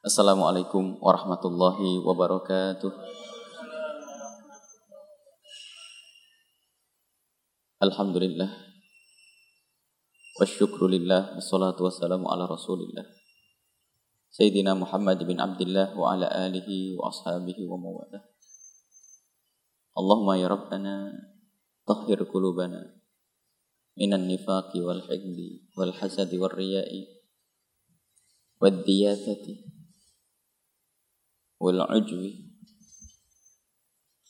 Assalamualaikum warahmatullahi wabarakatuh. Alhamdulillah. Wasyukru lillah. Wassalatu wassalamu ala rasulillah. Sayyidina Muhammad bin Abdullah wa ala alihi wa ashabihi wa mawadah. Allahumma ya Rabbana tahhir qulubana minan nifaqi wal hikdi wal hasadi wal riya'i wal diyatati والعجب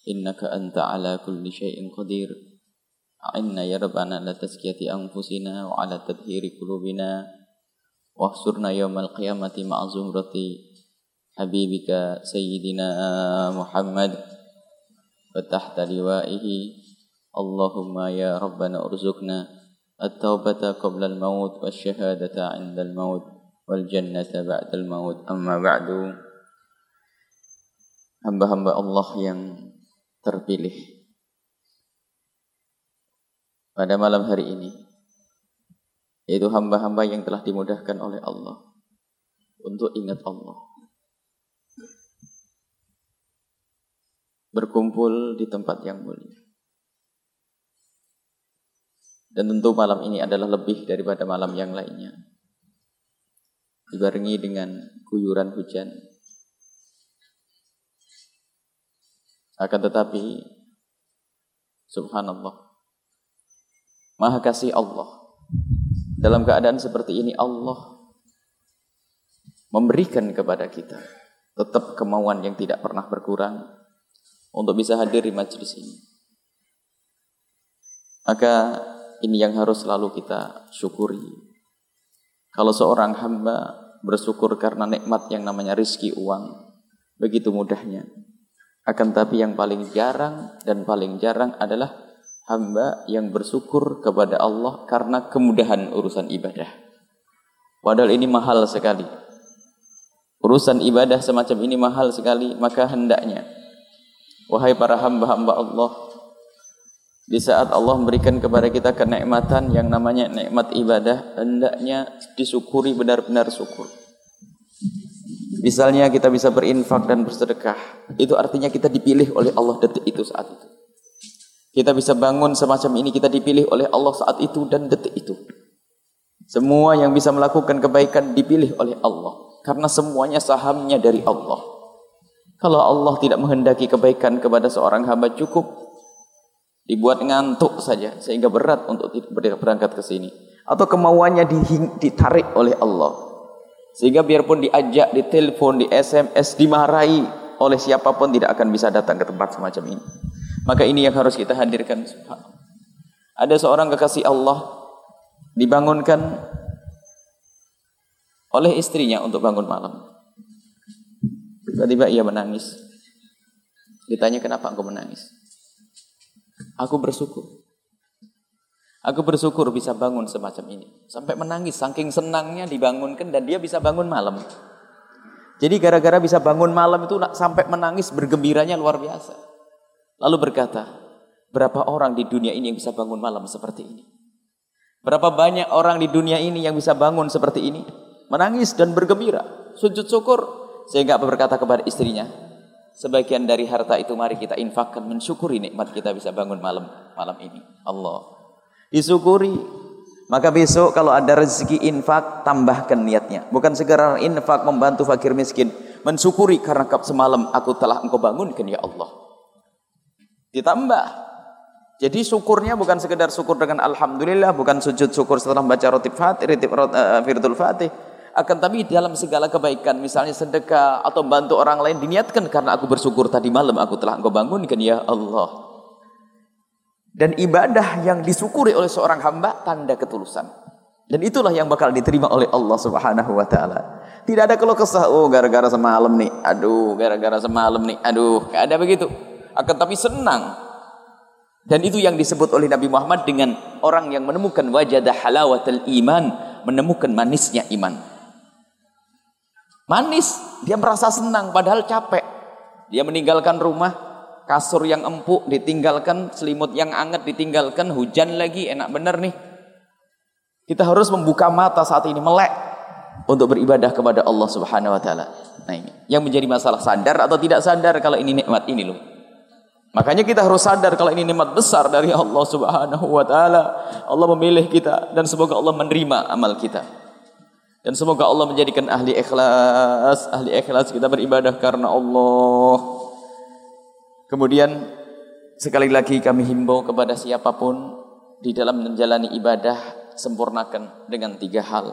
إنك أنت على كل شيء قدير. عنا يا ربنا على تزكية أنفسنا وعلى تطهير قلوبنا. واحشرنا يوم القيامة مع زهرة حبيبك سيدنا محمد. وتحت لوائه. اللهم يا ربنا ارزقنا التوبة قبل الموت والشهادة عند الموت والجنة بعد الموت. أما بعد. Hamba-hamba Allah yang terpilih. Pada malam hari ini yaitu hamba-hamba yang telah dimudahkan oleh Allah untuk ingat Allah. Berkumpul di tempat yang mulia. Dan tentu malam ini adalah lebih daripada malam yang lainnya. Dibarengi dengan guyuran hujan Akan tetapi Subhanallah Maha kasih Allah. Dalam keadaan seperti ini Allah Memberikan kepada kita Tetap kemauan yang tidak pernah berkurang Untuk bisa hadir di majlis ini. Maka ini yang harus selalu kita syukuri. Kalau seorang hamba bersyukur karena nikmat yang namanya rizki uang Begitu mudahnya akan tapi yang paling jarang dan paling jarang adalah hamba yang bersyukur kepada Allah karena kemudahan urusan ibadah. Padahal ini mahal sekali. Urusan ibadah semacam ini mahal sekali, maka hendaknya wahai para hamba-hamba Allah di saat Allah memberikan kepada kita kenikmatan yang namanya nikmat ibadah, hendaknya disyukuri benar-benar syukur. Misalnya kita bisa berinfak dan bersedekah. Itu artinya kita dipilih oleh Allah detik itu saat itu. Kita bisa bangun semacam ini, kita dipilih oleh Allah saat itu dan detik itu. Semua yang bisa melakukan kebaikan dipilih oleh Allah. Karena semuanya sahamnya dari Allah. Kalau Allah tidak menghendaki kebaikan kepada seorang hamba cukup dibuat ngantuk saja sehingga berat untuk berangkat ke sini atau kemauannya ditarik oleh Allah sehingga biarpun diajak, ditelepon, di SMS, dimarahi oleh siapa pun tidak akan bisa datang ke tempat semacam ini. Maka ini yang harus kita hadirkan. Ada seorang kekasih Allah dibangunkan oleh istrinya untuk bangun malam. Tiba-tiba ia menangis. Ditanya kenapa engkau menangis? Aku bersyukur. Aku bersyukur bisa bangun semacam ini. Sampai menangis, saking senangnya dibangunkan dan dia bisa bangun malam. Jadi gara-gara bisa bangun malam itu sampai menangis bergembiranya luar biasa. Lalu berkata, berapa orang di dunia ini yang bisa bangun malam seperti ini? Berapa banyak orang di dunia ini yang bisa bangun seperti ini? Menangis dan bergembira, sujud syukur. Sehingga berkata kepada istrinya, sebagian dari harta itu mari kita infakkan mensyukuri nikmat kita bisa bangun malam malam ini. Allah disyukuri. Maka besok kalau ada rezeki infak, tambahkan niatnya. Bukan segera infak membantu fakir miskin. Mensyukuri karena semalam aku telah engkau bangunkan ya Allah. Ditambah. Jadi syukurnya bukan sekedar syukur dengan Alhamdulillah. Bukan sujud syukur setelah membaca roti fatih, uh, firdul fatih. Akan tapi dalam segala kebaikan. Misalnya sedekah atau bantu orang lain. Diniatkan karena aku bersyukur tadi malam aku telah engkau bangunkan ya Allah. Dan ibadah yang disyukuri oleh seorang hamba tanda ketulusan. Dan itulah yang bakal diterima oleh Allah Subhanahu wa taala. Tidak ada kalau kesah, oh gara-gara semalam nih, aduh, gara-gara semalam nih, aduh, gak ada begitu. Akan tapi senang. Dan itu yang disebut oleh Nabi Muhammad dengan orang yang menemukan wajadah halawatul iman, menemukan manisnya iman. Manis, dia merasa senang padahal capek. Dia meninggalkan rumah, kasur yang empuk ditinggalkan, selimut yang hangat ditinggalkan, hujan lagi, enak bener nih. Kita harus membuka mata saat ini melek untuk beribadah kepada Allah Subhanahu wa taala. Nah ini. Yang menjadi masalah sadar atau tidak sadar kalau ini nikmat ini loh. Makanya kita harus sadar kalau ini nikmat besar dari Allah Subhanahu wa taala. Allah memilih kita dan semoga Allah menerima amal kita. Dan semoga Allah menjadikan ahli ikhlas, ahli ikhlas kita beribadah karena Allah. Kemudian sekali lagi kami himbau kepada siapa pun di dalam menjalani ibadah sempurnakan dengan tiga hal.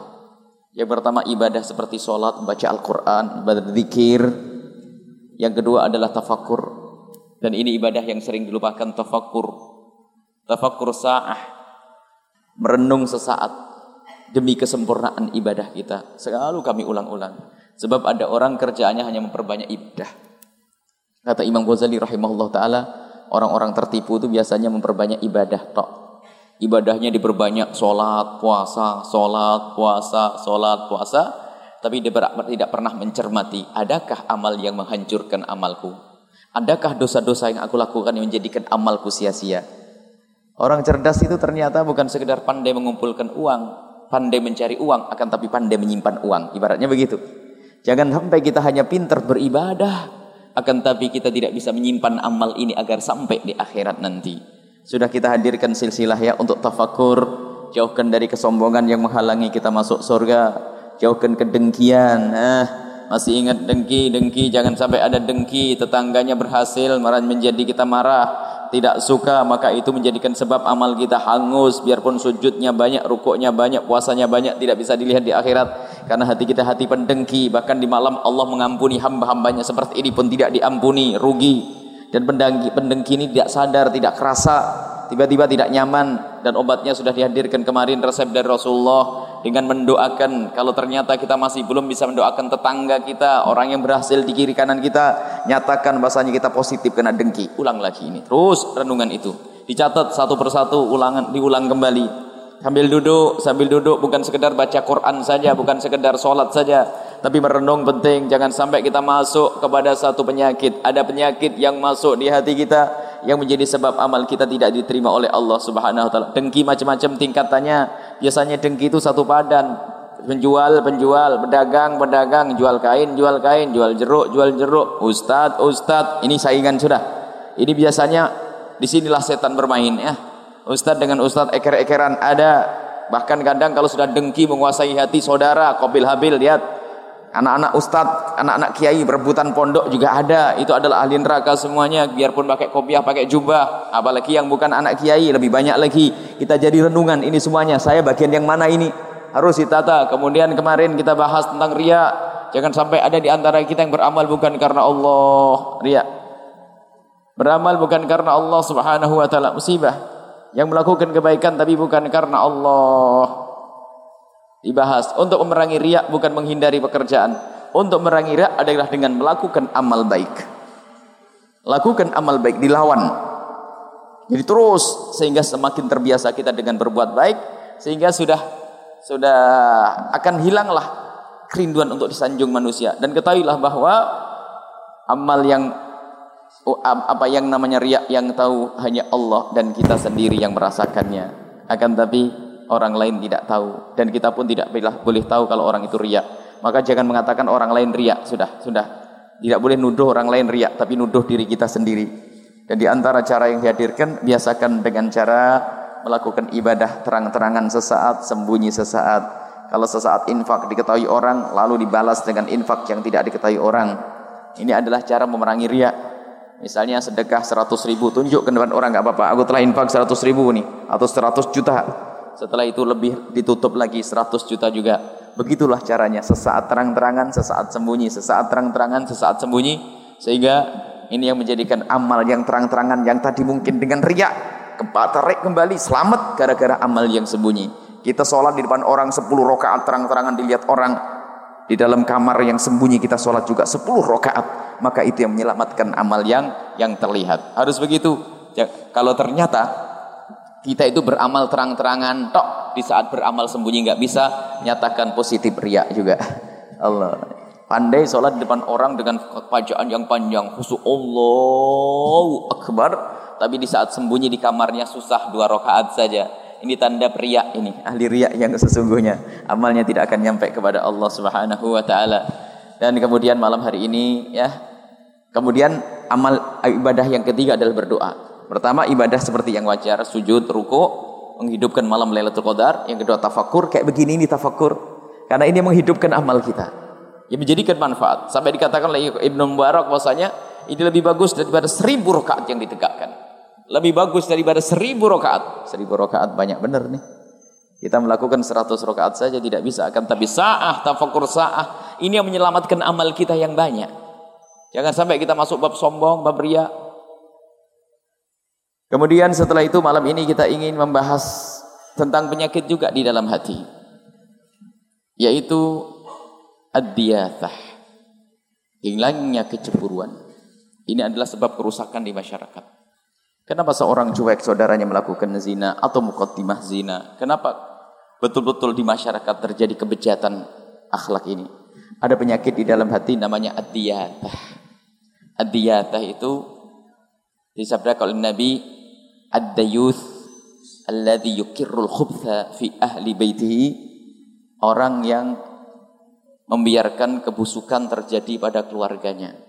Yang pertama ibadah seperti sholat, baca Al-Quran, berzikir. Yang kedua adalah tafakur. Dan ini ibadah yang sering dilupakan tafakur. Tafakur sa'ah. Merenung sesaat demi kesempurnaan ibadah kita. Selalu kami ulang-ulang. Sebab ada orang kerjaannya hanya memperbanyak ibadah. Kata Imam Ghazali rahimahullah taala, orang-orang tertipu itu biasanya memperbanyak ibadah tok. Ibadahnya diperbanyak sholat, puasa, sholat, puasa, sholat, puasa. Tapi dia tidak pernah mencermati, adakah amal yang menghancurkan amalku? Adakah dosa-dosa yang aku lakukan yang menjadikan amalku sia-sia? Orang cerdas itu ternyata bukan sekedar pandai mengumpulkan uang, pandai mencari uang akan tapi pandai menyimpan uang. Ibaratnya begitu. Jangan sampai kita hanya pintar beribadah akan tapi kita tidak bisa menyimpan amal ini agar sampai di akhirat nanti. Sudah kita hadirkan silsilah ya untuk tafakur, jauhkan dari kesombongan yang menghalangi kita masuk surga, jauhkan kedengkian. Nah, masih ingat dengki, dengki. Jangan sampai ada dengki. Tetangganya berhasil marah menjadi kita marah. Tidak suka maka itu menjadikan sebab amal kita hangus. Biarpun sujudnya banyak rukuknya banyak puasanya banyak tidak bisa dilihat di akhirat karena hati kita hati pendengki bahkan di malam Allah mengampuni hamba-hambanya. Seperti ini pun tidak diampuni rugi. Dan pendengki, pendengki ini tidak sadar tidak kerasa tiba-tiba tidak nyaman. Dan obatnya sudah dihadirkan kemarin resep dari Rasulullah dengan mendoakan. Kalau ternyata kita masih belum bisa mendoakan tetangga kita orang yang berhasil di kiri kanan kita nyatakan bahasanya kita positif kena dengki. Ulang lagi ini. Terus renungan itu. Dicatat satu persatu ulangan diulang kembali sambil duduk sambil duduk bukan sekedar baca Quran saja bukan sekedar sholat saja tapi merenung penting jangan sampai kita masuk kepada satu penyakit ada penyakit yang masuk di hati kita yang menjadi sebab amal kita tidak diterima oleh Allah Subhanahu wa taala. Dengki macam-macam tingkatannya. Biasanya dengki itu satu padan. Penjual, penjual, pedagang, pedagang, jual kain, jual kain, jual jeruk, jual jeruk, ustad, ustad. Ini saingan sudah. Ini biasanya di sinilah setan bermain ya. Ustad dengan ustad eker-ekeran ada. Bahkan kadang kalau sudah dengki menguasai hati saudara, kobil habil lihat Anak-anak ustadz, anak-anak kiai berebutan pondok juga ada. Itu adalah ahli neraka semuanya. Biarpun pakai kopiah, pakai jubah. Apalagi yang bukan anak kiai, lebih banyak lagi. Kita jadi renungan ini semuanya. Saya bagian yang mana ini? Harus ditata. Kemudian kemarin kita bahas tentang ria. Jangan sampai ada di antara kita yang beramal bukan karena Allah. Ria. Beramal bukan karena Allah subhanahu wa ta'ala. Musibah. Yang melakukan kebaikan tapi bukan karena Allah. Dibahas. Untuk memerangi riak bukan menghindari pekerjaan. Untuk memerangi riak adalah dengan melakukan amal baik. Lakukan amal baik dilawan. Jadi terus sehingga semakin terbiasa kita dengan berbuat baik sehingga sudah sudah akan hilanglah kerinduan untuk disanjung manusia. Dan ketahuilah bahwa amal yang apa yang namanya riak yang tahu hanya Allah dan kita sendiri yang merasakannya akan tapi orang lain tidak tahu dan kita pun tidak boleh tahu kalau orang itu riak. Maka jangan mengatakan orang lain riak, sudah, sudah. Tidak boleh nuduh orang lain riak, tapi nuduh diri kita sendiri. Dan di antara cara yang dihadirkan, biasakan dengan cara melakukan ibadah terang-terangan sesaat, sembunyi sesaat. Kalau sesaat infak diketahui orang, lalu dibalas dengan infak yang tidak diketahui orang. Ini adalah cara memerangi riak. Misalnya sedekah 100 ribu, tunjuk ke depan orang, nggak apa-apa. Aku telah infak 100 ribu nih, atau 100 juta. Setelah itu lebih ditutup lagi 100 juta juga. Begitulah caranya. Sesaat terang-terangan, sesaat sembunyi. Sesaat terang-terangan, sesaat sembunyi. Sehingga ini yang menjadikan amal yang terang-terangan yang tadi mungkin dengan riak. Tarik kembali, selamat gara-gara amal yang sembunyi. Kita sholat di depan orang 10 rakaat terang-terangan dilihat orang. Di dalam kamar yang sembunyi kita sholat juga 10 rakaat. Maka itu yang menyelamatkan amal yang yang terlihat. Harus begitu. Ya, kalau ternyata kita itu beramal terang-terangan tok di saat beramal sembunyi nggak bisa nyatakan positif riak juga Allah pandai sholat di depan orang dengan kepajaan yang panjang khusus Allahu Akbar tapi di saat sembunyi di kamarnya susah dua rakaat saja ini tanda riak ini ahli riak yang sesungguhnya amalnya tidak akan nyampe kepada Allah Subhanahu wa taala Dan kemudian malam hari ini ya. Kemudian amal ibadah yang ketiga adalah berdoa. Pertama ibadah seperti yang wajar, sujud, ruku, menghidupkan malam Lailatul Qadar. Yang kedua tafakur, kayak begini ini tafakur. Karena ini menghidupkan amal kita. Yang menjadikan manfaat. Sampai dikatakan oleh Ibnu Mubarak bahwasanya ini lebih bagus daripada seribu rakaat yang ditegakkan. Lebih bagus daripada seribu rakaat. Seribu rakaat banyak benar nih. Kita melakukan seratus rakaat saja tidak bisa akan tapi sa'ah tafakur sa'ah ini yang menyelamatkan amal kita yang banyak. Jangan sampai kita masuk bab sombong, bab ria. Kemudian setelah itu malam ini kita ingin membahas tentang penyakit juga di dalam hati. Yaitu ad-diyathah. Hilangnya kecemburuan. Ini adalah sebab kerusakan di masyarakat. Kenapa seorang cuek saudaranya melakukan zina atau mukaddimah zina? Kenapa betul-betul di masyarakat terjadi kebejatan akhlak ini? Ada penyakit di dalam hati namanya ad-diyatah. Ad-diyatah itu disabdakan oleh Nabi ad-dayuth alladhi yukirrul khubtha fi ahli baitihi orang yang membiarkan kebusukan terjadi pada keluarganya.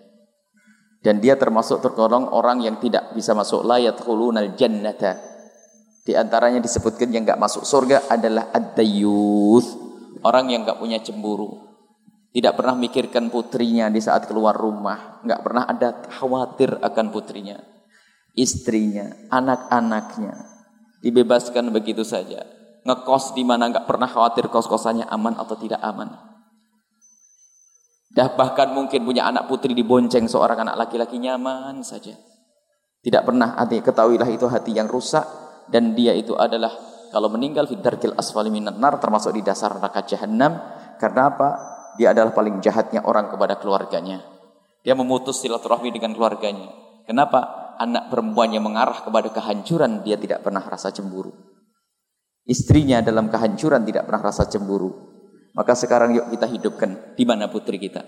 Dan dia termasuk tergolong orang yang tidak bisa masuk layat khulunal jannata. Di antaranya disebutkan yang enggak masuk surga adalah ad-dayyuth, orang yang enggak punya cemburu. Tidak pernah mikirkan putrinya di saat keluar rumah, enggak pernah ada khawatir akan putrinya, istrinya, anak-anaknya. Dibebaskan begitu saja. Ngekos di mana enggak pernah khawatir kos-kosannya aman atau tidak aman. Dah bahkan mungkin punya anak putri dibonceng seorang anak laki-laki nyaman saja. Tidak pernah hati ketahuilah itu hati yang rusak dan dia itu adalah kalau meninggal fidarkil asfali minan nar termasuk di dasar neraka jahanam karena apa? Dia adalah paling jahatnya orang kepada keluarganya. Dia memutus silaturahmi dengan keluarganya. Kenapa? Anak perempuannya mengarah kepada kehancuran, dia tidak pernah rasa cemburu. Istrinya dalam kehancuran tidak pernah rasa cemburu. Maka sekarang yuk kita hidupkan di mana putri kita.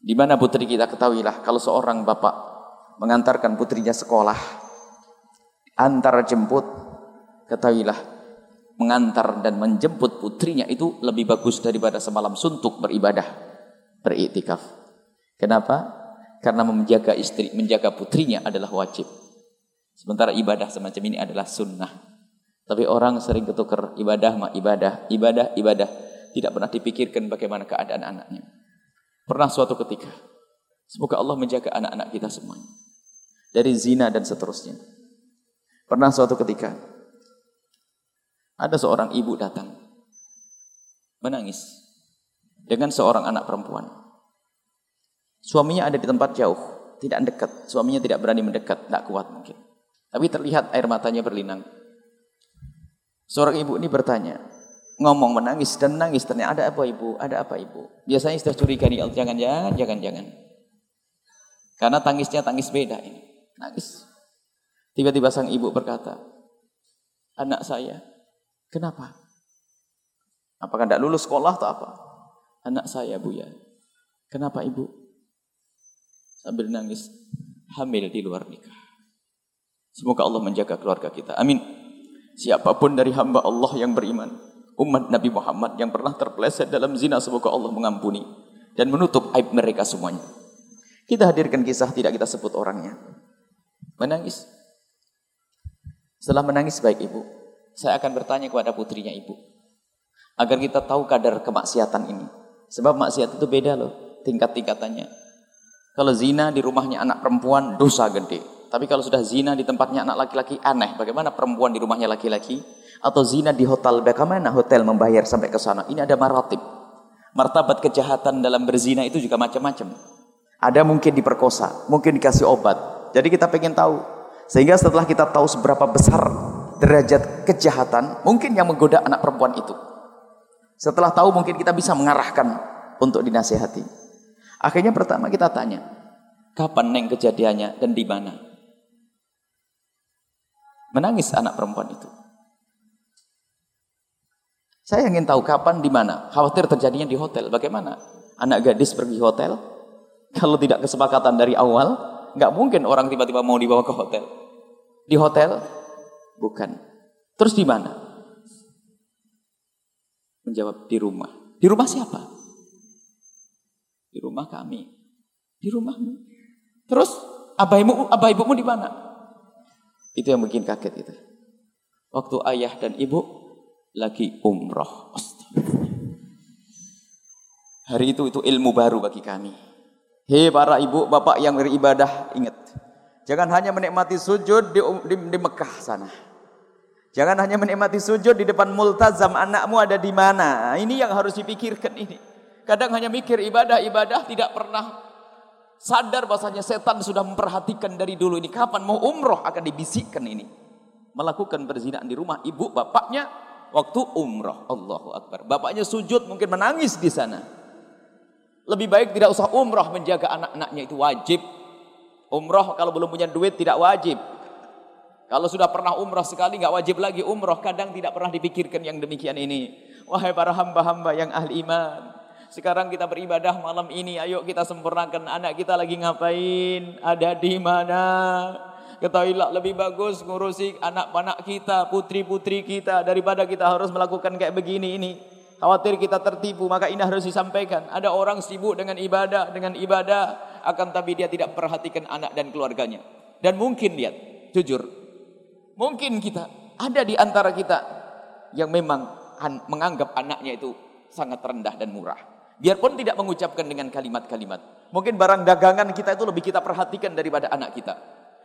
Di mana putri kita ketahuilah kalau seorang bapak mengantarkan putrinya sekolah antar jemput ketahuilah mengantar dan menjemput putrinya itu lebih bagus daripada semalam suntuk beribadah beriktikaf. Kenapa? Karena menjaga istri, menjaga putrinya adalah wajib. Sementara ibadah semacam ini adalah sunnah. Tapi orang sering ketukar ibadah mah ibadah, ibadah, ibadah. Tidak pernah dipikirkan bagaimana keadaan anaknya. Pernah suatu ketika. Semoga Allah menjaga anak-anak kita semuanya. Dari zina dan seterusnya. Pernah suatu ketika. Ada seorang ibu datang. Menangis. Dengan seorang anak perempuan. Suaminya ada di tempat jauh. Tidak dekat. Suaminya tidak berani mendekat. Tidak kuat mungkin. Tapi terlihat air matanya berlinang. Seorang ibu ini bertanya, ngomong menangis dan nangis. Ternyata ada apa ibu? Ada apa ibu? Biasanya sudah curiga nih jangan jangan jangan jangan. Karena tangisnya tangis beda ini. Nangis. Tiba-tiba sang ibu berkata anak saya kenapa? Apakah tidak lulus sekolah atau apa? Anak saya bu ya. Kenapa ibu? Sambil nangis hamil di luar nikah. Semoga Allah menjaga keluarga kita. Amin. Siapa pun dari hamba Allah yang beriman umat Nabi Muhammad yang pernah terpeleset dalam zina semoga Allah mengampuni dan menutup aib mereka semuanya. Kita hadirkan kisah tidak kita sebut orangnya. Menangis. Setelah menangis baik ibu, saya akan bertanya kepada putrinya ibu. Agar kita tahu kadar kemaksiatan ini. Sebab maksiat itu beda loh tingkat-tingkatannya. Kalau zina di rumahnya anak perempuan dosa gede. Tapi kalau sudah zina di tempatnya anak laki-laki aneh. Bagaimana perempuan di rumahnya laki-laki? Atau zina di hotel. Bagaimana hotel membayar sampai ke sana? Ini ada maratib. Martabat kejahatan dalam berzina itu juga macam-macam. Ada mungkin diperkosa, mungkin dikasih obat. Jadi kita pengen tahu. Sehingga setelah kita tahu seberapa besar derajat kejahatan, mungkin yang menggoda anak perempuan itu. Setelah tahu mungkin kita bisa mengarahkan untuk dinasihati. Akhirnya pertama kita tanya, kapan neng kejadiannya dan di mana? Menangis anak perempuan itu. Saya ingin tahu kapan, di mana. Khawatir terjadinya di hotel. Bagaimana? Anak gadis pergi hotel. Kalau tidak kesepakatan dari awal, nggak mungkin orang tiba-tiba mau dibawa ke hotel. Di hotel? Bukan. Terus di mana? Menjawab di rumah. Di rumah siapa? Di rumah kami. Di rumahmu. Terus abaimu, abah ibumu di mana? Itu yang bikin kaget itu. Waktu ayah dan ibu lagi umroh. Hari itu itu ilmu baru bagi kami. Hei para ibu, bapak yang beribadah, ingat. Jangan hanya menikmati sujud di, di, di Mekah sana. Jangan hanya menikmati sujud di depan multazam anakmu ada di mana. Ini yang harus dipikirkan ini. Kadang hanya mikir ibadah-ibadah tidak pernah sadar bahasanya setan sudah memperhatikan dari dulu ini kapan mau umroh akan dibisikkan ini. Melakukan berzinaan di rumah ibu bapaknya waktu umroh. Allahu Akbar. Bapaknya sujud mungkin menangis di sana. Lebih baik tidak usah umroh menjaga anak-anaknya itu wajib. Umroh kalau belum punya duit tidak wajib. Kalau sudah pernah umrah sekali nggak wajib lagi umrah. Kadang tidak pernah dipikirkan yang demikian ini. Wahai para hamba-hamba yang ahli iman. Sekarang kita beribadah malam ini. Ayo kita sempurnakan anak kita lagi ngapain. Ada di mana. Ketahuilah lebih bagus ngurusi anak-anak kita, putri-putri kita. Daripada kita harus melakukan kayak begini ini. Khawatir kita tertipu, maka ini harus disampaikan. Ada orang sibuk dengan ibadah, dengan ibadah, akan tapi dia tidak perhatikan anak dan keluarganya. Dan mungkin lihat, jujur, Mungkin kita ada di antara kita yang memang menganggap anaknya itu sangat rendah dan murah. Biarpun tidak mengucapkan dengan kalimat-kalimat. Mungkin barang dagangan kita itu lebih kita perhatikan daripada anak kita.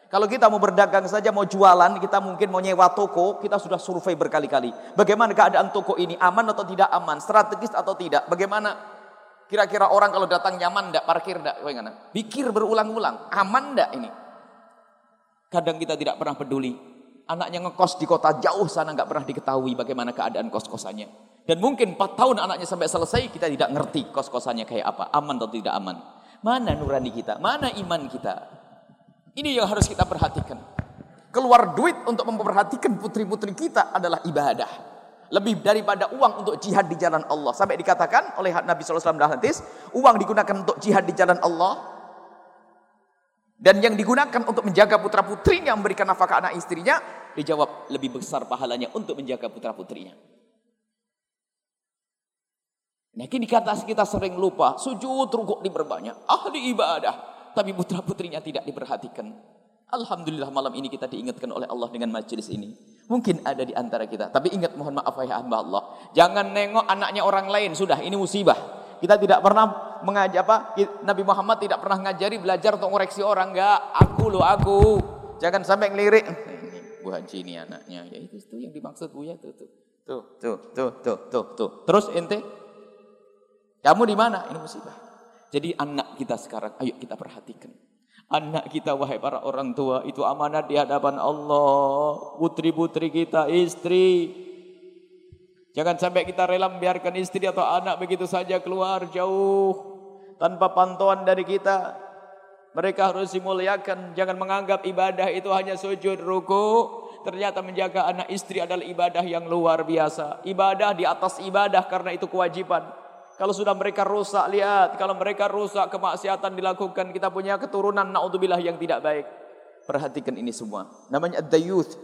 Kalau kita mau berdagang saja, mau jualan, kita mungkin mau nyewa toko, kita sudah survei berkali-kali. Bagaimana keadaan toko ini, aman atau tidak aman, strategis atau tidak, bagaimana kira-kira orang kalau datang nyaman enggak, parkir enggak, bagaimana? Pikir berulang-ulang, aman enggak ini? Kadang kita tidak pernah peduli Anaknya ngekos di kota jauh sana nggak pernah diketahui bagaimana keadaan kos-kosannya. Dan mungkin 4 tahun anaknya sampai selesai kita tidak ngerti kos-kosannya kayak apa, aman atau tidak aman. Mana nurani kita? Mana iman kita? Ini yang harus kita perhatikan. Keluar duit untuk memperhatikan putri-putri kita adalah ibadah. Lebih daripada uang untuk jihad di jalan Allah. Sampai dikatakan oleh Nabi SAW dalam hadis, uang digunakan untuk jihad di jalan Allah dan yang digunakan untuk menjaga putra putrinya memberikan nafkah anak istrinya dijawab lebih besar pahalanya untuk menjaga putra putrinya. Nah kata kita sering lupa sujud rukuk diperbanyak ahli ibadah tapi putra putrinya tidak diperhatikan. Alhamdulillah malam ini kita diingatkan oleh Allah dengan majelis ini. Mungkin ada di antara kita. Tapi ingat mohon maaf ya hamba Allah. Jangan nengok anaknya orang lain. Sudah ini musibah. Kita tidak pernah mengajar apa? Nabi Muhammad tidak pernah ngajari belajar untuk koreksi orang. Enggak, aku loh aku. Jangan sampai ngelirik. Ini Bu Haji ini anaknya. Ya itu, yang dimaksud Bu ya tuh. Tuh, tuh, tuh, tuh, tuh, tuh. Terus ente? Kamu di mana? Ini musibah. Jadi anak kita sekarang, ayo kita perhatikan. Anak kita wahai para orang tua itu amanat di hadapan Allah. Putri-putri kita, istri, Jangan sampai kita rela membiarkan istri atau anak begitu saja keluar jauh tanpa pantauan dari kita. Mereka harus dimuliakan. Jangan menganggap ibadah itu hanya sujud ruku. Ternyata menjaga anak istri adalah ibadah yang luar biasa. Ibadah di atas ibadah karena itu kewajiban. Kalau sudah mereka rusak, lihat. Kalau mereka rusak, kemaksiatan dilakukan. Kita punya keturunan, na'udzubillah yang tidak baik. Perhatikan ini semua. Namanya ad-dayuth.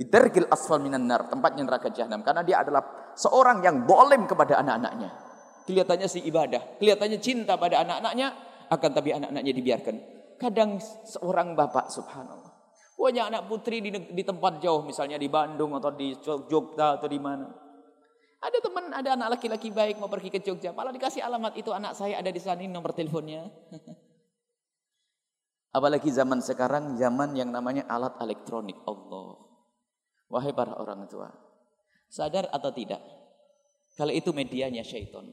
Idargil asfal minan nar, tempatnya neraka jahanam. Karena dia adalah seorang yang bolem kepada anak-anaknya. Kelihatannya si ibadah, kelihatannya cinta pada anak-anaknya, akan tapi anak-anaknya dibiarkan. Kadang seorang bapak, subhanallah. Punya anak putri di, di tempat jauh, misalnya di Bandung atau di Jogja atau di mana. Ada teman, ada anak laki-laki baik mau pergi ke Jogja. Malah dikasih alamat itu anak saya ada di sana, ini nomor teleponnya. Apalagi zaman sekarang, zaman yang namanya alat elektronik. Allah. Wahai para orang tua, sadar atau tidak? Kalau itu medianya syaitan.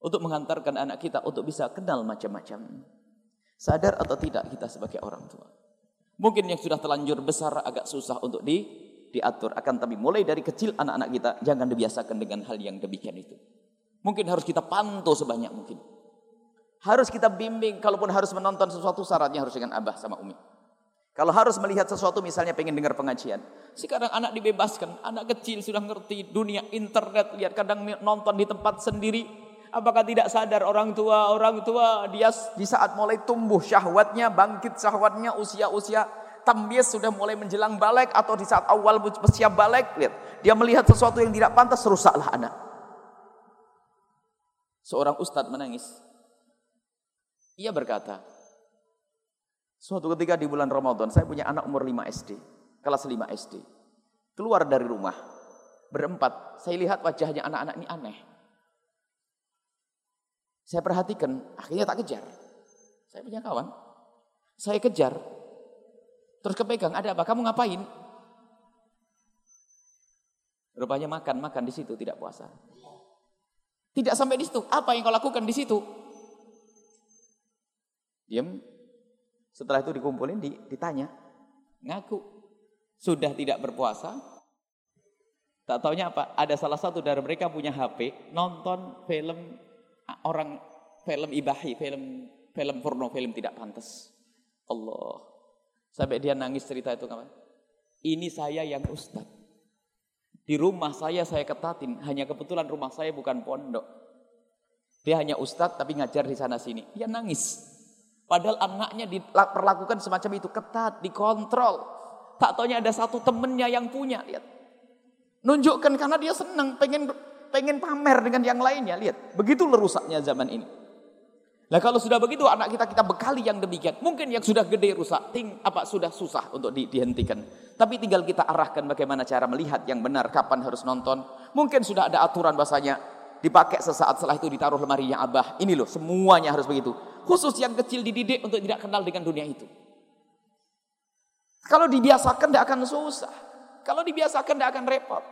Untuk mengantarkan anak kita untuk bisa kenal macam-macam. Sadar atau tidak kita sebagai orang tua. Mungkin yang sudah terlanjur besar agak susah untuk di, diatur. Akan tapi mulai dari kecil anak-anak kita jangan dibiasakan dengan hal yang demikian itu. Mungkin harus kita pantau sebanyak mungkin. Harus kita bimbing, kalaupun harus menonton sesuatu syaratnya harus dengan abah sama umi. Kalau harus melihat sesuatu misalnya pengen dengar pengajian. Sekarang anak dibebaskan. Anak kecil sudah ngerti dunia internet. Lihat kadang nonton di tempat sendiri. Apakah tidak sadar orang tua, orang tua dia di saat mulai tumbuh syahwatnya, bangkit syahwatnya usia-usia tambias sudah mulai menjelang balik atau di saat awal siap balik, lihat. Dia melihat sesuatu yang tidak pantas rusaklah anak. Seorang ustadz menangis. Ia berkata, suatu ketika di bulan Ramadan, saya punya anak umur 5 SD, kelas 5 SD. Keluar dari rumah, berempat, saya lihat wajahnya anak-anak ini aneh. Saya perhatikan, akhirnya tak kejar. Saya punya kawan, saya kejar. Terus kepegang, ada apa? Kamu ngapain? Rupanya makan, makan di situ tidak puasa. Tidak sampai di situ. Apa yang kau lakukan di situ? Diam. Setelah itu dikumpulin, ditanya. Ngaku. Sudah tidak berpuasa. Tak taunya apa? Ada salah satu dari mereka punya HP, nonton film orang film ibahi, film film porno, film tidak pantas. Allah. Sampai dia nangis cerita itu. Ini saya yang ustadz. Di rumah saya saya ketatin, hanya kebetulan rumah saya bukan pondok. Dia hanya ustadz tapi ngajar di sana sini. Dia nangis. Padahal anaknya diperlakukan semacam itu ketat, dikontrol. Tak taunya ada satu temennya yang punya, lihat. Nunjukkan karena dia senang, pengen pengen pamer dengan yang lainnya, lihat. Begitu rusaknya zaman ini. Nah kalau sudah begitu anak kita kita bekali yang demikian. Mungkin yang sudah gede rusak, ting apa sudah susah untuk di, dihentikan. Tapi tinggal kita arahkan bagaimana cara melihat yang benar, kapan harus nonton. Mungkin sudah ada aturan bahasanya dipakai sesaat setelah itu ditaruh lemarinya abah. Ini loh semuanya harus begitu. Khusus yang kecil dididik untuk tidak kenal dengan dunia itu. Kalau dibiasakan tidak akan susah. Kalau dibiasakan tidak akan repot.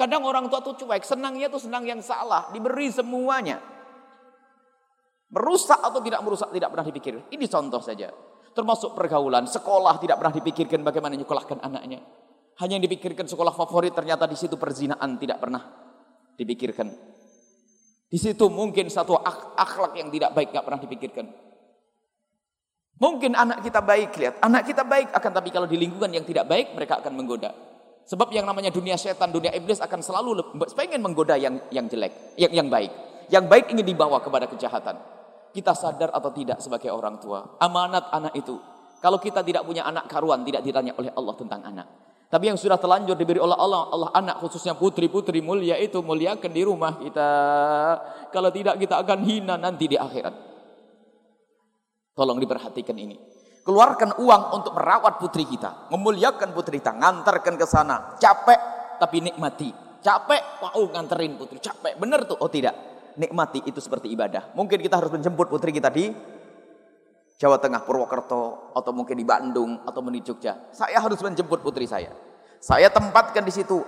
Kadang orang tua tuh cuek, senangnya tuh senang yang salah, diberi semuanya. Merusak atau tidak merusak tidak pernah dipikirkan. Ini contoh saja. Termasuk pergaulan, sekolah tidak pernah dipikirkan bagaimana menyekolahkan anaknya. Hanya yang dipikirkan sekolah favorit ternyata di situ perzinaan tidak pernah dipikirkan. Di situ mungkin satu akhlak yang tidak baik nggak pernah dipikirkan. Mungkin anak kita baik, lihat. Anak kita baik, akan tapi kalau di lingkungan yang tidak baik, mereka akan menggoda. Sebab yang namanya dunia setan, dunia iblis akan selalu pengen menggoda yang yang jelek, yang yang baik. Yang baik ingin dibawa kepada kejahatan. Kita sadar atau tidak sebagai orang tua. Amanat anak itu. Kalau kita tidak punya anak karuan, tidak ditanya oleh Allah tentang anak. Tapi yang sudah telanjur diberi oleh Allah, Allah anak khususnya putri-putri mulia itu muliakan di rumah kita. Kalau tidak kita akan hina nanti di akhirat. Tolong diperhatikan ini. Keluarkan uang untuk merawat putri kita. Memuliakan putri kita. Ngantarkan ke sana. Capek tapi nikmati. Capek, wow nganterin putri. Capek, benar tuh. Oh tidak nikmati itu seperti ibadah. Mungkin kita harus menjemput putri kita di Jawa Tengah, Purwokerto, atau mungkin di Bandung, atau di Jogja. Saya harus menjemput putri saya. Saya tempatkan di situ.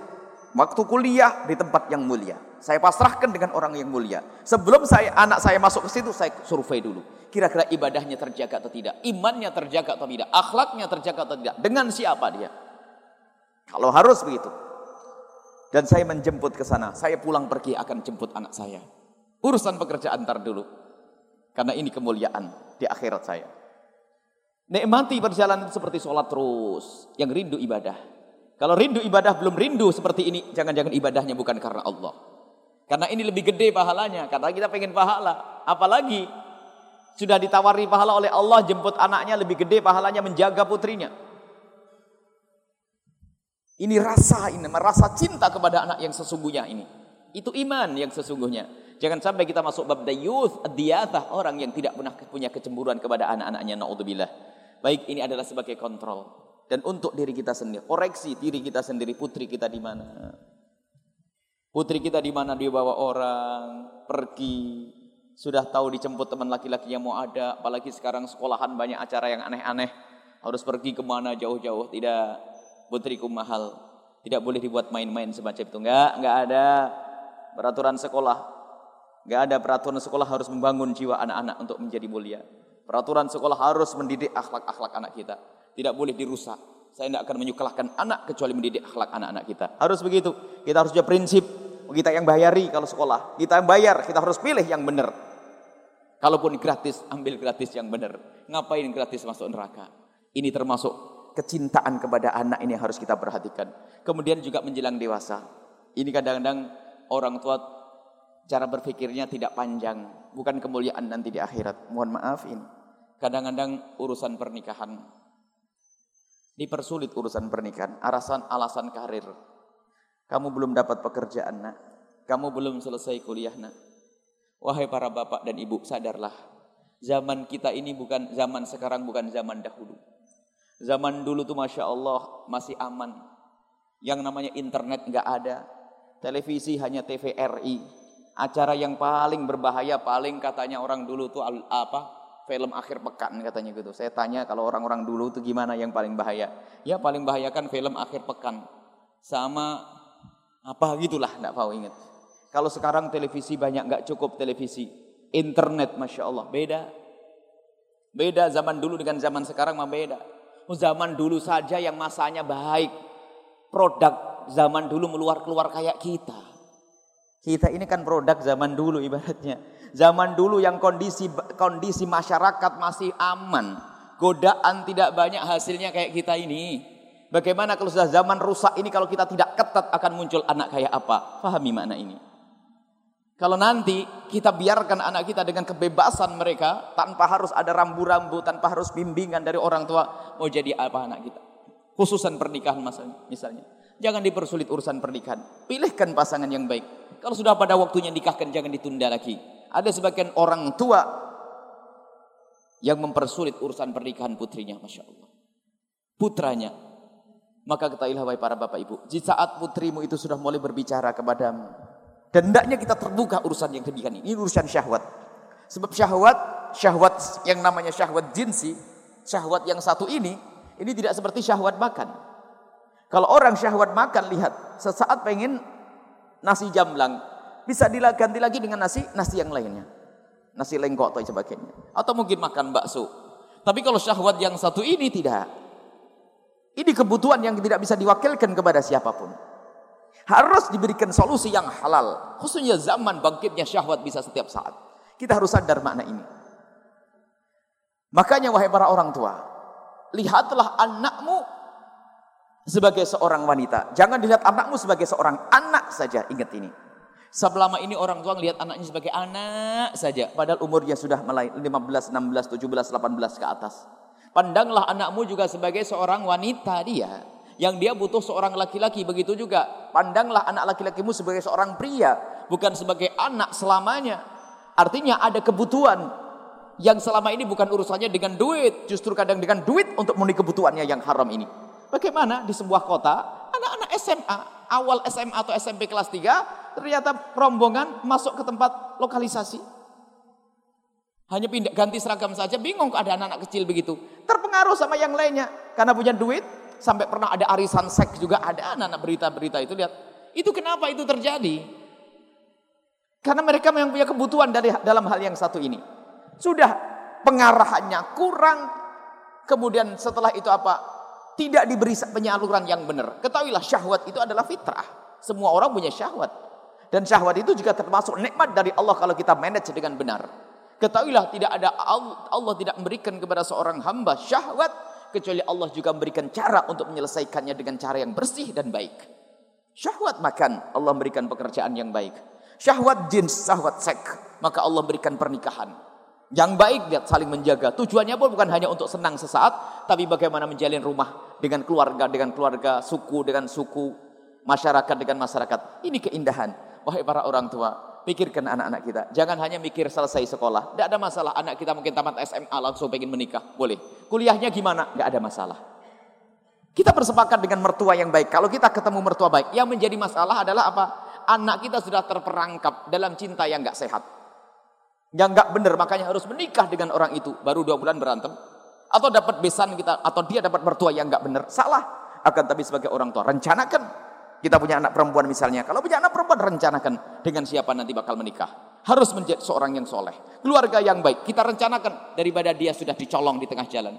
Waktu kuliah di tempat yang mulia. Saya pasrahkan dengan orang yang mulia. Sebelum saya anak saya masuk ke situ, saya survei dulu. Kira-kira ibadahnya terjaga atau tidak? Imannya terjaga atau tidak? Akhlaknya terjaga atau tidak? Dengan siapa dia? Kalau harus begitu. Dan saya menjemput ke sana. Saya pulang pergi akan jemput anak saya. Urusan pekerjaan ntar dulu. Karena ini kemuliaan di akhirat saya. Nikmati perjalanan seperti sholat terus. Yang rindu ibadah. Kalau rindu ibadah belum rindu seperti ini. Jangan-jangan ibadahnya bukan karena Allah. Karena ini lebih gede pahalanya. Karena kita pengen pahala. Apalagi sudah ditawari pahala oleh Allah. Jemput anaknya lebih gede pahalanya menjaga putrinya. Ini rasa ini, merasa cinta kepada anak yang sesungguhnya ini. Itu iman yang sesungguhnya. Jangan sampai kita masuk bab dayuth, diathah, orang yang tidak pernah punya kecemburuan kepada anak-anaknya, naudzubillah. Baik, ini adalah sebagai kontrol. Dan untuk diri kita sendiri, koreksi diri kita sendiri, putri kita di mana. Putri kita di mana dia bawa orang, pergi, sudah tahu dijemput teman laki-laki yang mau ada, apalagi sekarang sekolahan banyak acara yang aneh-aneh, harus pergi ke mana jauh-jauh, tidak, putriku mahal, tidak boleh dibuat main-main semacam itu, enggak, enggak ada peraturan sekolah, Gak ada peraturan sekolah harus membangun jiwa anak-anak untuk menjadi mulia. Peraturan sekolah harus mendidik akhlak-akhlak anak kita. Tidak boleh dirusak. Saya tidak akan menyukalahkan anak kecuali mendidik akhlak anak-anak kita. Harus begitu. Kita harus punya prinsip. Kita yang bayari kalau sekolah. Kita yang bayar, kita harus pilih yang benar. Kalaupun gratis, ambil gratis yang benar. Ngapain gratis masuk neraka? Ini termasuk kecintaan kepada anak ini harus kita perhatikan. Kemudian juga menjelang dewasa. Ini kadang-kadang orang tua cara berpikirnya tidak panjang, bukan kemuliaan nanti di akhirat. Mohon maaf ini. Kadang-kadang urusan pernikahan dipersulit urusan pernikahan, alasan alasan karir. Kamu belum dapat pekerjaan, Nak. Kamu belum selesai kuliah, Nak. Wahai para bapak dan ibu, sadarlah. Zaman kita ini bukan zaman sekarang, bukan zaman dahulu. Zaman dulu tuh Masya Allah masih aman. Yang namanya internet nggak ada. Televisi hanya TVRI. Acara yang paling berbahaya, paling katanya orang dulu tuh apa? Film akhir pekan katanya gitu. Saya tanya kalau orang-orang dulu tuh gimana yang paling bahaya? Ya paling bahaya kan film akhir pekan. Sama apa gitulah, nggak tahu ingat. Kalau sekarang televisi banyak nggak cukup televisi internet Masya Allah beda. Beda zaman dulu dengan zaman sekarang mah beda. Zaman dulu saja yang masanya baik. Produk zaman dulu meluar-keluar kayak kita. Kita ini kan produk zaman dulu ibaratnya. Zaman dulu yang kondisi kondisi masyarakat masih aman. Godaan tidak banyak hasilnya kayak kita ini. Bagaimana kalau sudah zaman rusak ini kalau kita tidak ketat akan muncul anak kayak apa? Fahami makna ini. Kalau nanti kita biarkan anak kita dengan kebebasan mereka tanpa harus ada rambu-rambu, tanpa harus bimbingan dari orang tua, mau jadi apa anak kita? Khususan pernikahan misalnya. Jangan dipersulit urusan pernikahan. Pilihkan pasangan yang baik. Kalau sudah pada waktunya nikahkan jangan ditunda lagi. Ada sebagian orang tua yang mempersulit urusan pernikahan putrinya, Masya Allah. Putranya. Maka ketahuilah wahai para bapak ibu. Di saat putrimu itu sudah mulai berbicara kepadamu dan hendaknya kita terbuka urusan yang demikian ini. Ini urusan syahwat. Sebab syahwat, syahwat yang namanya syahwat jinsi, syahwat yang satu ini, ini tidak seperti syahwat makan. Kalau orang syahwat makan, lihat, sesaat pengen nasi jamblang, bisa diganti lagi dengan nasi nasi yang lainnya. Nasi lengkok atau sebagainya. Atau mungkin makan bakso. Tapi kalau syahwat yang satu ini tidak. Ini kebutuhan yang tidak bisa diwakilkan kepada siapa pun harus diberikan solusi yang halal. Khususnya zaman bangkitnya syahwat bisa setiap saat. Kita harus sadar makna ini. Makanya wahai para orang tua, lihatlah anakmu sebagai seorang wanita. Jangan dilihat anakmu sebagai seorang anak saja. Ingat ini. Selama ini orang tua melihat anaknya sebagai anak saja. Padahal umurnya sudah mulai 15, 16, 17, 18 ke atas. Pandanglah anakmu juga sebagai seorang wanita dia yang dia butuh seorang laki-laki. Begitu juga, pandanglah anak laki-lakimu sebagai seorang pria, bukan sebagai anak selamanya. Artinya ada kebutuhan yang selama ini bukan urusannya dengan duit, justru kadang dengan duit untuk memenuhi kebutuhannya yang haram ini. Bagaimana di sebuah kota, anak-anak SMA, awal SMA atau SMP kelas 3, ternyata rombongan masuk ke tempat lokalisasi. Hanya pindah ganti seragam saja, bingung ada anak-anak kecil begitu. Terpengaruh sama yang lainnya karena punya duit, Sampai pernah ada arisan seks juga ada anak-anak berita-berita itu lihat. Itu kenapa itu terjadi? Karena mereka memang punya kebutuhan dari dalam hal yang satu ini. Sudah pengarahannya kurang. Kemudian setelah itu apa? Tidak diberi penyaluran yang benar. Ketahuilah syahwat itu adalah fitrah. Semua orang punya syahwat. Dan syahwat itu juga termasuk nikmat dari Allah kalau kita manage dengan benar. Ketahuilah tidak ada Allah, tidak memberikan kepada seorang hamba syahwat kecuali Allah juga memberikan cara untuk menyelesaikannya dengan cara yang bersih dan baik. Syahwat makan, Allah memberikan pekerjaan yang baik. Syahwat jins, syahwat sek, maka Allah memberikan pernikahan. Yang baik dia saling menjaga. Tujuannya pun bukan hanya untuk senang sesaat, tapi bagaimana menjalin rumah dengan keluarga, dengan keluarga, suku dengan suku, masyarakat dengan masyarakat. Ini keindahan. Wahai para orang tua, Pikirkan anak-anak kita. Jangan hanya mikir selesai sekolah. Tidak ada masalah. Anak kita mungkin tamat SMA langsung pengen menikah. Boleh. Kuliahnya gimana? Tidak ada masalah. Kita bersepakat dengan mertua yang baik. Kalau kita ketemu mertua baik. Yang menjadi masalah adalah apa? Anak kita sudah terperangkap dalam cinta yang gak sehat. Yang gak benar. Makanya harus menikah dengan orang itu. Baru dua bulan berantem. Atau dapat besan kita. Atau dia dapat mertua yang gak benar. Salah. Akan tapi sebagai orang tua. Rencanakan kita punya anak perempuan misalnya. Kalau punya anak perempuan rencanakan dengan siapa nanti bakal menikah. Harus menjadi seorang yang soleh. Keluarga yang baik. Kita rencanakan daripada dia sudah dicolong di tengah jalan.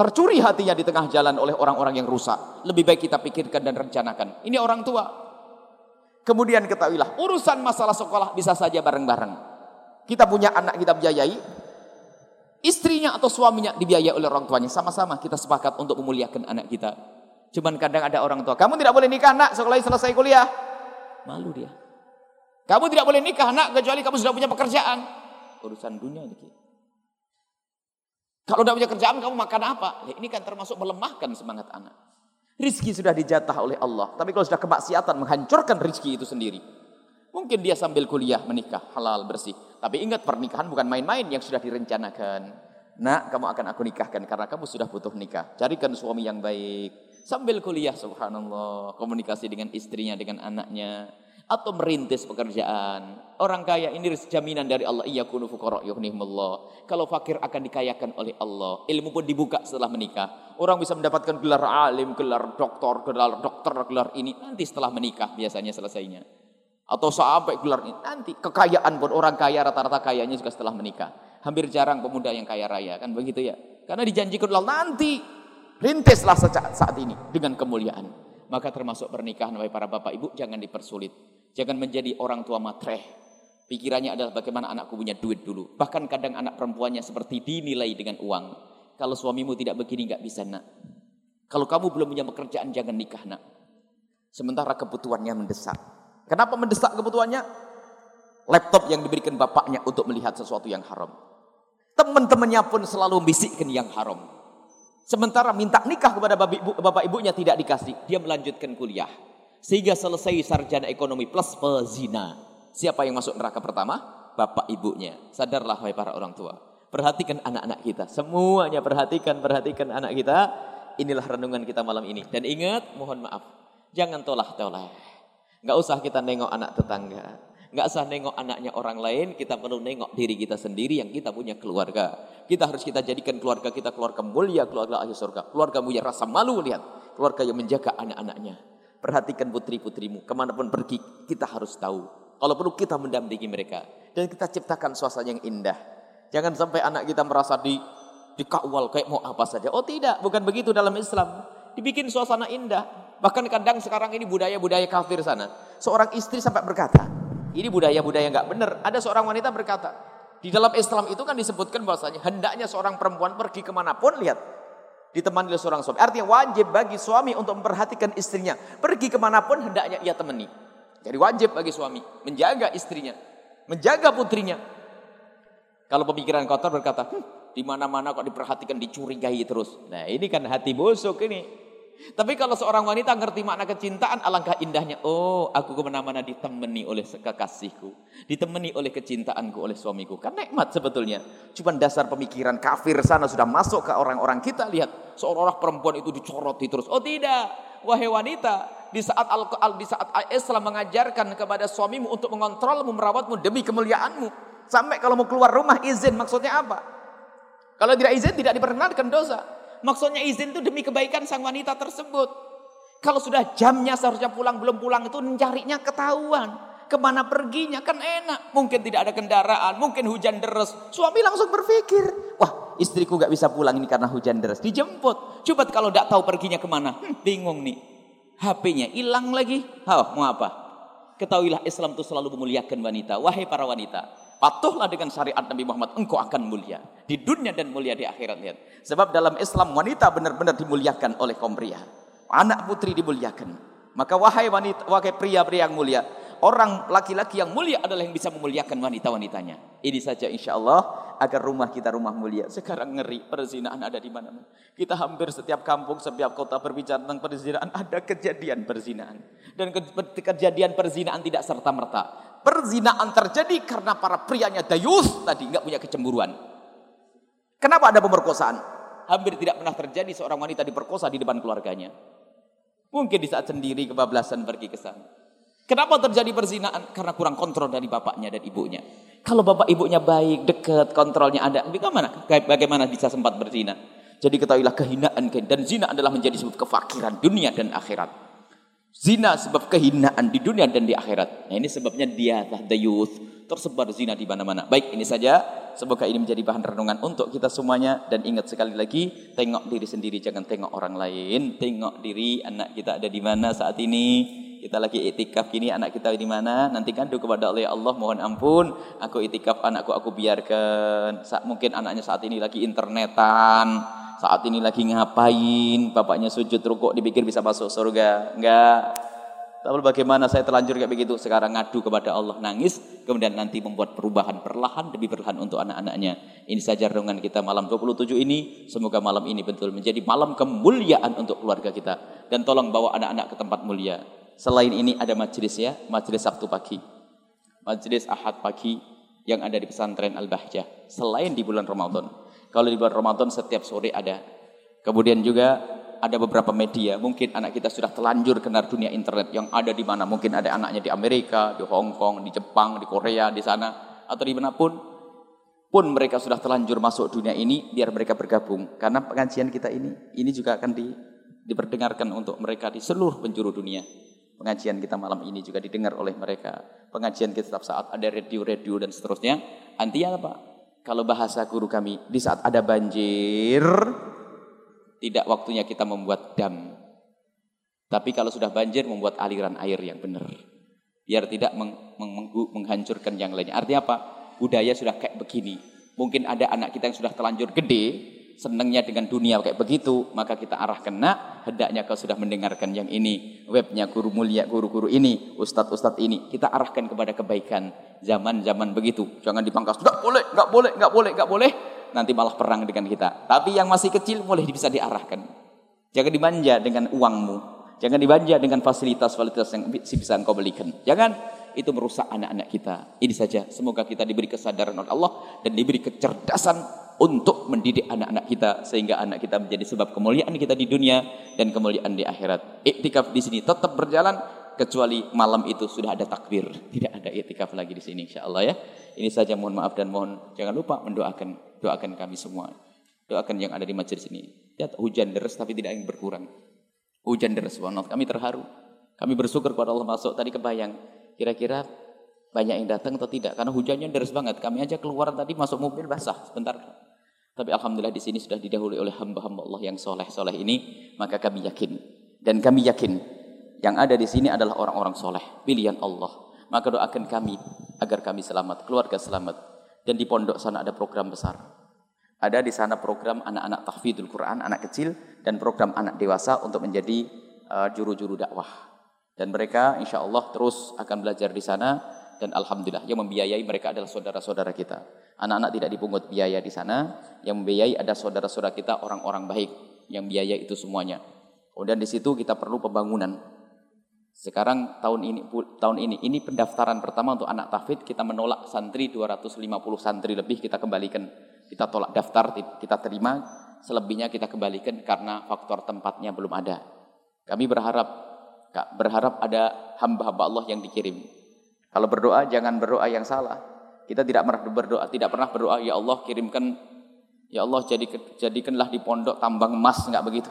Tercuri hatinya di tengah jalan oleh orang-orang yang rusak. Lebih baik kita pikirkan dan rencanakan. Ini orang tua. Kemudian ketahuilah, urusan masalah sekolah bisa saja bareng-bareng. Kita punya anak kita biayai, istrinya atau suaminya dibiayai oleh orang tuanya. Sama-sama kita sepakat untuk memuliakan anak kita. Cuman kadang ada orang tua, kamu tidak boleh nikah nak setelah selesai kuliah. Malu dia. Kamu tidak boleh nikah nak kecuali kamu sudah punya pekerjaan. Urusan dunia ini. Kalau tidak punya kerjaan kamu makan apa? Ya, ini kan termasuk melemahkan semangat anak. Rizki sudah dijatah oleh Allah. Tapi kalau sudah kemaksiatan menghancurkan rizki itu sendiri. Mungkin dia sambil kuliah menikah, halal, bersih. Tapi ingat pernikahan bukan main-main yang sudah direncanakan. Nak, kamu akan aku nikahkan karena kamu sudah butuh nikah. Carikan suami yang baik. Sambil kuliah, subhanallah. Komunikasi dengan istrinya, dengan anaknya atau merintis pekerjaan. Orang kaya ini jaminan dari Allah. Iya kunu fukara yuhnihumullah. Kalau fakir akan dikayakan oleh Allah. Ilmu pun dibuka setelah menikah. Orang bisa mendapatkan gelar alim, gelar doktor, gelar dokter, gelar ini. Nanti setelah menikah biasanya selesainya. Atau sampai gelar ini. Nanti kekayaan pun orang kaya rata-rata kayanya juga setelah menikah. Hampir jarang pemuda yang kaya raya. Kan begitu ya. Karena dijanjikan Allah nanti. Rintislah saat ini dengan kemuliaan. Maka termasuk pernikahan wahai para bapak ibu jangan dipersulit. Jangan menjadi orang tua matreh. Pikirannya adalah bagaimana anakku punya duit dulu. Bahkan kadang anak perempuannya seperti dinilai dengan uang. Kalau suamimu tidak begini nggak bisa nak. Kalau kamu belum punya pekerjaan jangan nikah nak. Sementara kebutuhannya mendesak. Kenapa mendesak kebutuhannya? Laptop yang diberikan bapaknya untuk melihat sesuatu yang haram. Teman-temannya pun selalu membisikkan yang haram. Sementara minta nikah kepada bapak, ibu, bapak ibunya tidak dikasih. Dia melanjutkan kuliah. Sehingga selesai sarjana ekonomi plus pezina. Siapa yang masuk neraka pertama? Bapak ibunya. Sadarlah wahai para orang tua. Perhatikan anak-anak kita. Semuanya perhatikan, perhatikan anak kita. Inilah renungan kita malam ini. Dan ingat, mohon maaf. Jangan tolah-tolah. Gak usah kita nengok anak tetangga. Gak usah nengok anaknya orang lain. Kita perlu nengok diri kita sendiri yang kita punya keluarga. Kita harus kita jadikan keluarga kita keluarga mulia, keluarga ahli surga. Keluarga mulia rasa malu lihat. Keluarga yang menjaga anak-anaknya. Perhatikan putri-putrimu, ke mana pun pergi, kita harus tahu. Kalau perlu kita mendampingi mereka. Dan kita ciptakan suasana yang indah. Jangan sampai anak kita merasa di dikawal kayak mau apa saja. Oh tidak, bukan begitu dalam Islam. Dibikin suasana indah. Bahkan kadang sekarang ini budaya-budaya kafir sana. Seorang istri sampai berkata, ini budaya-budaya nggak benar. Ada seorang wanita berkata, di dalam Islam itu kan disebutkan bahwasanya hendaknya seorang perempuan pergi ke mana pun, lihat, ditemani oleh seorang suami. Artinya wajib bagi suami untuk memperhatikan istrinya. Pergi ke mana pun hendaknya ia temani. Jadi wajib bagi suami menjaga istrinya, menjaga putrinya. Kalau pemikiran kotor berkata, hm, di mana-mana kok diperhatikan, dicurigai terus. Nah ini kan hati busuk ini. Tapi kalau seorang wanita ngerti makna kecintaan, alangkah indahnya. Oh, aku ke mana-mana ditemani oleh kekasihku. Ditemani oleh kecintaanku, oleh suamiku. Kan nikmat sebetulnya. Cuma dasar pemikiran kafir sana sudah masuk ke orang-orang kita. Lihat, seorang perempuan itu dicoroti terus. Oh tidak, wahai wanita. Di saat Al-Quran, di saat Islam mengajarkan kepada suamimu untuk mengontrolmu, merawatmu demi kemuliaanmu. Sampai kalau mau keluar rumah izin, maksudnya apa? Kalau tidak izin, tidak diperkenankan dosa. Maksudnya izin itu demi kebaikan sang wanita tersebut. Kalau sudah jamnya seharusnya pulang belum pulang itu mencarinya ketahuan. Ke mana perginya kan enak. Mungkin tidak ada kendaraan, mungkin hujan deras. Suami langsung berpikir, wah istriku gak bisa pulang ini karena hujan deras. Dijemput. Coba kalau tidak tahu perginya ke mana, hmm, bingung nih. HP-nya hilang lagi. Hah, mau apa? Ketahuilah Islam itu selalu memuliakan wanita. Wahai para wanita, Patuhlah dengan syariat Nabi Muhammad, engkau akan mulia. Di dunia dan mulia di akhirat. Lihat. Sebab dalam Islam wanita benar-benar dimuliakan oleh kaum pria. Anak putri dimuliakan. Maka wahai wanita, wahai pria-pria yang mulia. Orang laki-laki yang mulia adalah yang bisa memuliakan wanita-wanitanya. Ini saja insya Allah agar rumah kita rumah mulia. Sekarang ngeri perzinaan ada di mana-mana. Kita hampir setiap kampung, setiap kota berbicara tentang perzinaan. Ada kejadian perzinaan. Dan kejadian perzinaan tidak serta-merta perzinaan terjadi karena para prianya dayus tadi nggak punya kecemburuan. Kenapa ada pemerkosaan? Hampir tidak pernah terjadi seorang wanita diperkosa di depan keluarganya. Mungkin di saat sendiri kebablasan pergi ke sana. Kenapa terjadi perzinaan? Karena kurang kontrol dari bapaknya dan ibunya. Kalau bapak ibunya baik, dekat, kontrolnya ada, bagaimana? Bagaimana bisa sempat berzina? Jadi ketahuilah kehinaan dan zina adalah menjadi sebab kefakiran dunia dan akhirat. Zina sebab kehinaan di dunia dan di akhirat. Nah ini sebabnya dia the youth tersebar zina di mana-mana. Baik ini saja. Semoga ini menjadi bahan renungan untuk kita semuanya. Dan ingat sekali lagi, tengok diri sendiri, jangan tengok orang lain. Tengok diri anak kita ada di mana saat ini. Kita lagi itikaf gini, anak kita di mana? Nanti kan kepada Allah, ya Allah mohon ampun. Aku itikaf anakku aku biarkan. Mungkin anaknya saat ini lagi internetan saat ini lagi ngapain, bapaknya sujud rukuk dipikir bisa masuk surga. Enggak. Tapi bagaimana saya terlanjur kayak begitu, sekarang ngadu kepada Allah, nangis, kemudian nanti membuat perubahan perlahan demi perlahan untuk anak-anaknya. Ini saja renungan kita malam 27 ini, semoga malam ini betul menjadi malam kemuliaan untuk keluarga kita. Dan tolong bawa anak-anak ke tempat mulia. Selain ini ada majelis ya, majelis Sabtu pagi. majelis ahad pagi yang ada di pesantren Al-Bahjah selain di bulan Ramadan. Kalau di bulan Ramadan setiap sore ada. Kemudian juga ada beberapa media, mungkin anak kita sudah telanjur kenal dunia internet yang ada di mana. Mungkin ada anaknya di Amerika, di Hong Kong, di Jepang, di Korea, di sana atau di mana pun mereka sudah telanjur masuk dunia ini biar mereka bergabung. Karena pengajian kita ini ini juga akan di, diperdengarkan untuk mereka di seluruh penjuru dunia. Pengajian kita malam ini juga didengar oleh mereka. Pengajian kita setiap saat ada radio-radio dan seterusnya. Artinya apa kalau bahasa guru kami di saat ada banjir tidak waktunya kita membuat dam. Tapi kalau sudah banjir membuat aliran air yang benar. Biar tidak meng, meng, menghancurkan yang lainnya. Artinya apa? Budaya sudah kayak begini. Mungkin ada anak kita yang sudah telanjur gede, senangnya dengan dunia kayak begitu, maka kita arahkan nak, hendaknya kau sudah mendengarkan yang ini, webnya guru mulia, guru-guru ini, ustadz-ustadz ini, kita arahkan kepada kebaikan zaman-zaman begitu. Jangan dipangkas, nggak boleh, nggak boleh, nggak boleh, nggak boleh, nanti malah perang dengan kita. Tapi yang masih kecil boleh bisa diarahkan. Jangan dimanja dengan uangmu, Jangan dimanja dengan fasilitas-fasilitas yang bisa engkau belikan. Jangan itu merusak anak-anak kita. Ini saja. Semoga kita diberi kesadaran oleh Allah dan diberi kecerdasan untuk mendidik anak-anak kita sehingga anak kita menjadi sebab kemuliaan kita di dunia dan kemuliaan di akhirat. Iktikaf di sini tetap berjalan kecuali malam itu sudah ada takbir. Tidak ada iktikaf lagi di sini insyaallah ya. Ini saja mohon maaf dan mohon jangan lupa mendoakan doakan kami semua. Doakan yang ada di majelis ini. Lihat hujan deras tapi tidak ingin berkurang. Hujan deras, kami terharu. Kami bersyukur kepada Allah masuk tadi kebayang Kira-kira banyak yang datang atau tidak? Karena hujannya deras banget. Kami aja keluar tadi masuk mobil basah sebentar. Tapi alhamdulillah di sini sudah didahului oleh hamba-hamba Allah yang soleh-soleh ini, maka kami yakin dan kami yakin yang ada di sini adalah orang-orang soleh, pilihan Allah. Maka doakan kami agar kami selamat, keluarga selamat. Dan di pondok sana ada program besar. Ada di sana program anak-anak tahfidul Quran, anak kecil, dan program anak dewasa untuk menjadi uh, juru-juru uh, dakwah. Dan mereka insya Allah terus akan belajar di sana dan alhamdulillah yang membiayai mereka adalah saudara-saudara kita. Anak-anak tidak dipungut biaya di sana, yang membiayai ada saudara-saudara kita orang-orang baik yang biaya itu semuanya. Kemudian di situ kita perlu pembangunan. Sekarang tahun ini tahun ini ini pendaftaran pertama untuk anak tafid kita menolak santri 250 santri lebih kita kembalikan. Kita tolak daftar kita terima, selebihnya kita kembalikan karena faktor tempatnya belum ada. Kami berharap berharap ada hamba-hamba Allah yang dikirim. Kalau berdoa jangan berdoa yang salah. Kita tidak pernah berdoa, tidak pernah berdoa ya Allah kirimkan ya Allah jadi jadikanlah di pondok tambang emas enggak begitu.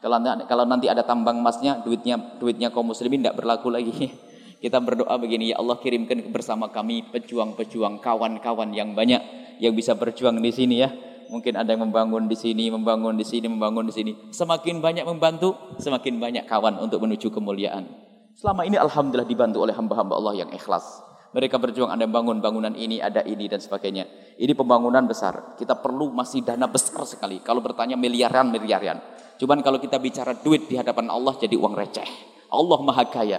Kalau kalau nanti ada tambang emasnya, duitnya duitnya kaum muslimin tidak berlaku lagi. Kita berdoa begini, ya Allah kirimkan bersama kami pejuang-pejuang kawan-kawan yang banyak yang bisa berjuang di sini ya mungkin ada yang membangun di sini, membangun di sini, membangun di sini. Semakin banyak membantu, semakin banyak kawan untuk menuju kemuliaan. Selama ini alhamdulillah dibantu oleh hamba-hamba Allah yang ikhlas. Mereka berjuang ada bangun bangunan ini, ada ini dan sebagainya. Ini pembangunan besar. Kita perlu masih dana besar sekali. Kalau bertanya miliaran, miliaran. Cuman kalau kita bicara duit di hadapan Allah jadi uang receh. Allah maha kaya.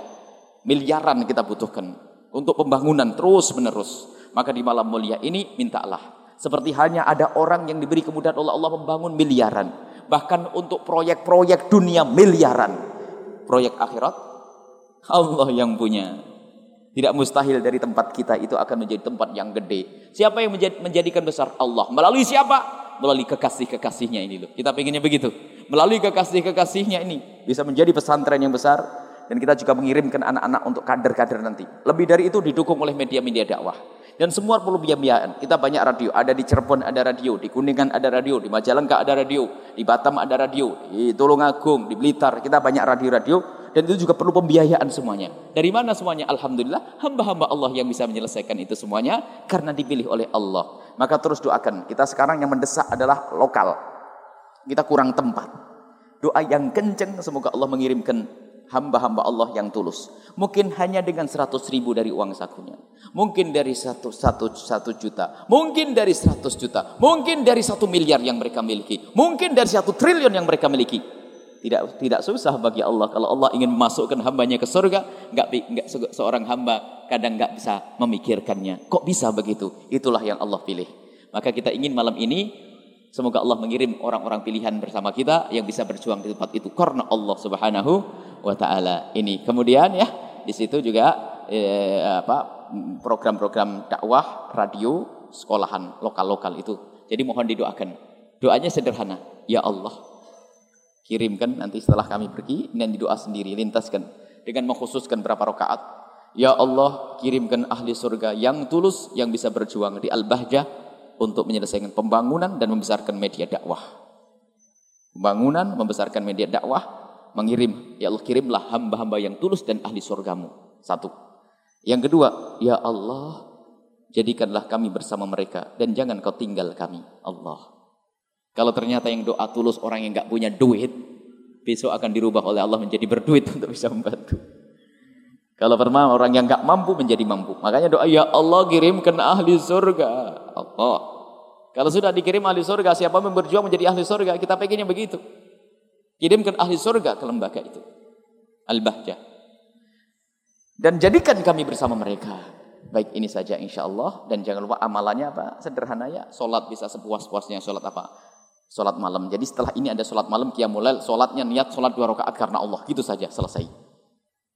Miliaran kita butuhkan. Untuk pembangunan terus menerus. Maka di malam mulia ini minta Allah seperti hanya ada orang yang diberi kemudahan oleh Allah membangun miliaran. Bahkan untuk proyek-proyek dunia miliaran. Proyek akhirat Allah yang punya. Tidak mustahil dari tempat kita itu akan menjadi tempat yang gede. Siapa yang menjadikan besar? Allah. Melalui siapa? Melalui kekasih-kekasihnya ini loh. Kita pengennya begitu. Melalui kekasih-kekasihnya ini. Bisa menjadi pesantren yang besar. Dan kita juga mengirimkan anak-anak untuk kader-kader nanti. Lebih dari itu didukung oleh media-media dakwah. Dan semua perlu biaya-biayaan. Kita banyak radio. Ada di Cirebon ada radio. Di Kuningan ada radio. Di Majalengka ada radio. Di Batam ada radio. Di Tulungagung, di Blitar. Kita banyak radio-radio. Dan itu juga perlu pembiayaan semuanya. Dari mana semuanya? Alhamdulillah. Hamba-hamba Allah yang bisa menyelesaikan itu semuanya. Karena dipilih oleh Allah. Maka terus doakan. Kita sekarang yang mendesak adalah lokal. Kita kurang tempat. Doa yang kenceng. Semoga Allah mengirimkan hamba-hamba Allah yang tulus. Mungkin hanya dengan seratus ribu dari uang sakunya. Mungkin dari satu, satu, satu juta. Mungkin dari seratus juta. Mungkin dari satu miliar yang mereka miliki. Mungkin dari satu triliun yang mereka miliki. Tidak tidak susah bagi Allah kalau Allah ingin memasukkan hambanya ke surga, nggak nggak seorang hamba kadang nggak bisa memikirkannya. Kok bisa begitu? Itulah yang Allah pilih. Maka kita ingin malam ini semoga Allah mengirim orang-orang pilihan bersama kita yang bisa berjuang di tempat itu karena Allah Subhanahu wa taala ini. Kemudian ya, di situ juga eh, apa program-program dakwah radio sekolahan lokal-lokal itu. Jadi mohon didoakan. Doanya sederhana. Ya Allah, kirimkan nanti setelah kami pergi dan didoa sendiri lintaskan dengan mengkhususkan berapa rakaat. Ya Allah, kirimkan ahli surga yang tulus yang bisa berjuang di Al-Bahjah untuk menyelesaikan pembangunan dan membesarkan media dakwah. Pembangunan, membesarkan media dakwah, mengirim, ya Allah kirimlah hamba-hamba yang tulus dan ahli surgamu. Satu. Yang kedua, ya Allah, jadikanlah kami bersama mereka dan jangan kau tinggal kami, Allah. Kalau ternyata yang doa tulus orang yang nggak punya duit, besok akan dirubah oleh Allah menjadi berduit untuk bisa membantu. Kalau pertama orang yang nggak mampu menjadi mampu. Makanya doa ya Allah kirimkan ahli surga. Allah. Kalau sudah dikirim ahli surga, siapa yang berjuang menjadi ahli surga? Kita pengennya begitu. Kirimkan ahli surga ke lembaga itu. Al-Bahjah. Dan jadikan kami bersama mereka. Baik ini saja insya Allah. Dan jangan lupa amalannya apa? Sederhana ya. Sholat bisa sepuas-puasnya. Sholat apa? Sholat malam. Jadi setelah ini ada sholat malam. Qiyamulail. Sholatnya niat sholat dua rakaat karena Allah. Gitu saja. Selesai.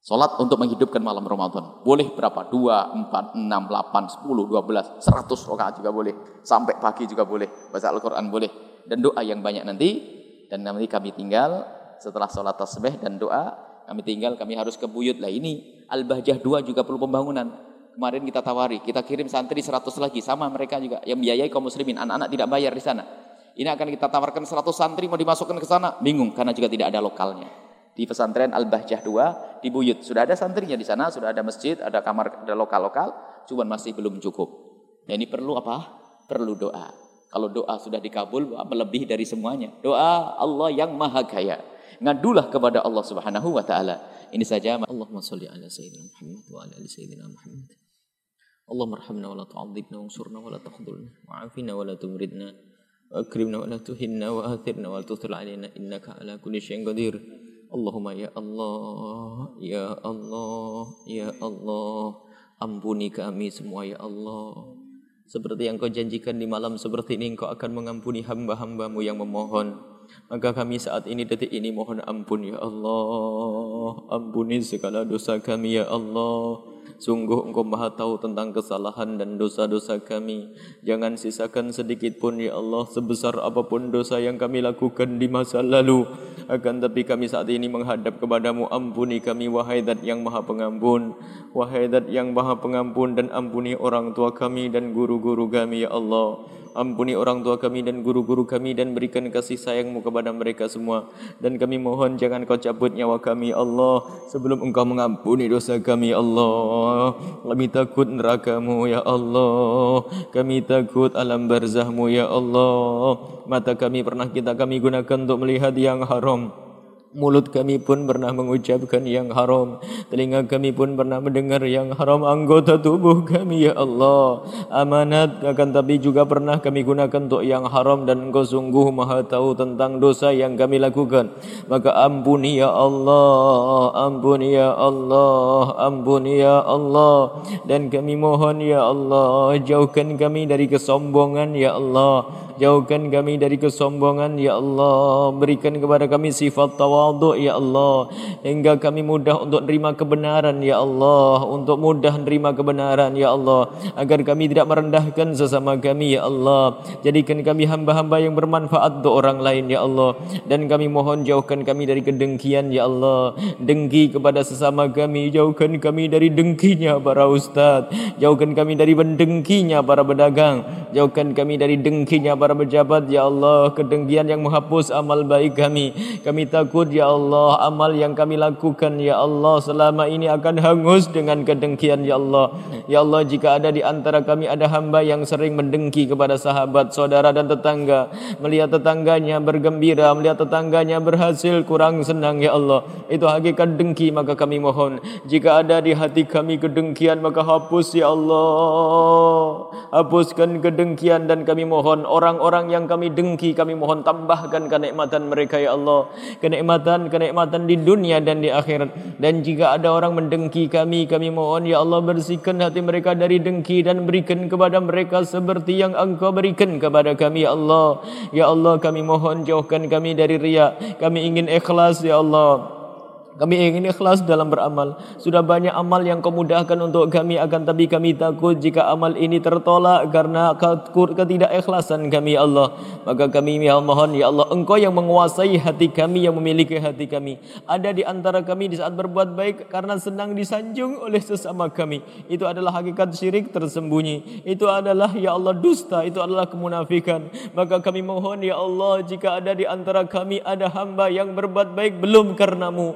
Sholat untuk menghidupkan malam Ramadan. Boleh berapa? Dua, empat, enam, delapan, sepuluh, dua belas, seratus rakaat juga boleh. Sampai pagi juga boleh. Baca Al-Quran boleh. Dan doa yang banyak nanti. Dan nanti kami tinggal setelah sholat tasbih dan doa. Kami tinggal, kami harus ke buyut lah. Ini Al-Bahjah 2 juga perlu pembangunan kemarin kita tawari, kita kirim santri 100 lagi, sama mereka juga yang biayai kaum muslimin, anak-anak tidak bayar di sana. Ini akan kita tawarkan 100 santri mau dimasukkan ke sana, bingung karena juga tidak ada lokalnya di pesantren Al-Bahjah 2 di Buyut. Sudah ada santrinya di sana, sudah ada masjid, ada kamar, ada lokal-lokal, cuman masih belum cukup. Nah ini perlu apa? Perlu doa. Kalau doa sudah dikabul, melebih dari semuanya. Doa Allah yang maha kaya. Ngadulah kepada Allah subhanahu wa ta'ala. Ini saja. Allahumma salli ala Sayyidina Muhammad wa ala ali Sayyidina Muhammad. Allahumma arhamna wa la tu'adzibna wa ansurna wa la tahdulna wa afina wa la tumridna wa akrimna wa la tuhinna wa athirna wa la tuthir alaina innaka ala. Allahumma ya Allah, ya Allah, ya Allah, ampuni kami semua ya Allah. Seperti yang kau janjikan di malam seperti ini, kau akan mengampuni hamba-hambamu yang memohon. Maka kami saat ini detik ini mohon ampun ya Allah, ampuni segala dosa kami ya Allah. Sungguh engkau maha tahu tentang kesalahan dan dosa-dosa kami. Jangan sisakan sedikit pun ya Allah sebesar apapun dosa yang kami lakukan di masa lalu. Akan tapi kami saat ini menghadap kepadamu ampuni kami wahai dat yang maha pengampun. Wahai dat yang maha pengampun dan ampuni orang tua kami dan guru-guru kami ya Allah. Ampuni orang tua kami dan guru-guru kami dan berikan kasih sayangmu kepada mereka semua. Dan kami mohon jangan kau cabut nyawa kami Allah sebelum engkau mengampuni dosa kami Allah. Kami takut nerakamu ya Allah. Kami takut alam barzahmu ya Allah. Mata kami pernah kita kami gunakan untuk melihat yang haram. Mulut kami pun pernah mengucapkan yang haram. Telinga kami pun pernah mendengar yang haram. Anggota tubuh kami, Ya Allah. Amanat akan tapi juga pernah kami gunakan untuk yang haram. Dan engkau sungguh maha tahu tentang dosa yang kami lakukan. Maka ampuni Ya Allah. Ampuni Ya Allah. Ampuni Ya Allah. Dan kami mohon Ya Allah. Jauhkan kami dari kesombongan Ya Allah. Jauhkan kami dari kesombongan Ya Allah. Berikan kepada kami sifat tawaduk ya Allah. Hingga kami mudah untuk menerima kebenaran ya Allah. Untuk mudah menerima kebenaran ya Allah. Agar kami tidak merendahkan sesama kami ya Allah. Jadikan kami hamba-hamba yang bermanfaat untuk orang lain ya Allah. Dan kami mohon jauhkan kami dari kedengkian ya Allah. Dengki kepada sesama kami. Jauhkan kami dari dengkinya para ustaz jauhkan kami dari mendengkinya para pedagang. Jauhkan kami dari dengkinya para pejabat ya Allah kedengkian yang menghapus amal baik kami. Kami takut Ya Allah amal yang kami lakukan Ya Allah selama ini akan hangus dengan kedengkian Ya Allah. Ya Allah jika ada di antara kami ada hamba yang sering mendengki kepada sahabat, saudara dan tetangga Melihat tetangganya bergembira, melihat tetangganya berhasil kurang senang Ya Allah. Itu hakikat dengki maka kami mohon. Jika ada di hati kami kedengkian maka hapus Ya Allah. Hapuskan kedengkian dan kami mohon Orang-orang yang kami dengki kami mohon tambahkan kenikmatan mereka Ya Allah Kenikmatan kenikmatan-kenikmatan di dunia dan di akhirat. Dan jika ada orang mendengki kami, kami mohon ya Allah bersihkan hati mereka dari dengki dan berikan kepada mereka seperti yang Engkau berikan kepada kami ya Allah. Ya Allah kami mohon jauhkan kami dari riya. Kami ingin ikhlas ya Allah. Kami ingin ikhlas dalam beramal. Sudah banyak amal yang kau mudahkan untuk kami akan tapi kami takut jika amal ini tertolak karena ketidakikhlasan kami Allah. Maka kami ya mohon ya Allah engkau yang menguasai hati kami yang memiliki hati kami. Ada di antara kami di saat berbuat baik karena senang disanjung oleh sesama kami. Itu adalah hakikat syirik tersembunyi. Itu adalah ya Allah dusta, itu adalah kemunafikan. Maka kami mohon ya Allah jika ada di antara kami ada hamba yang berbuat baik belum karenamu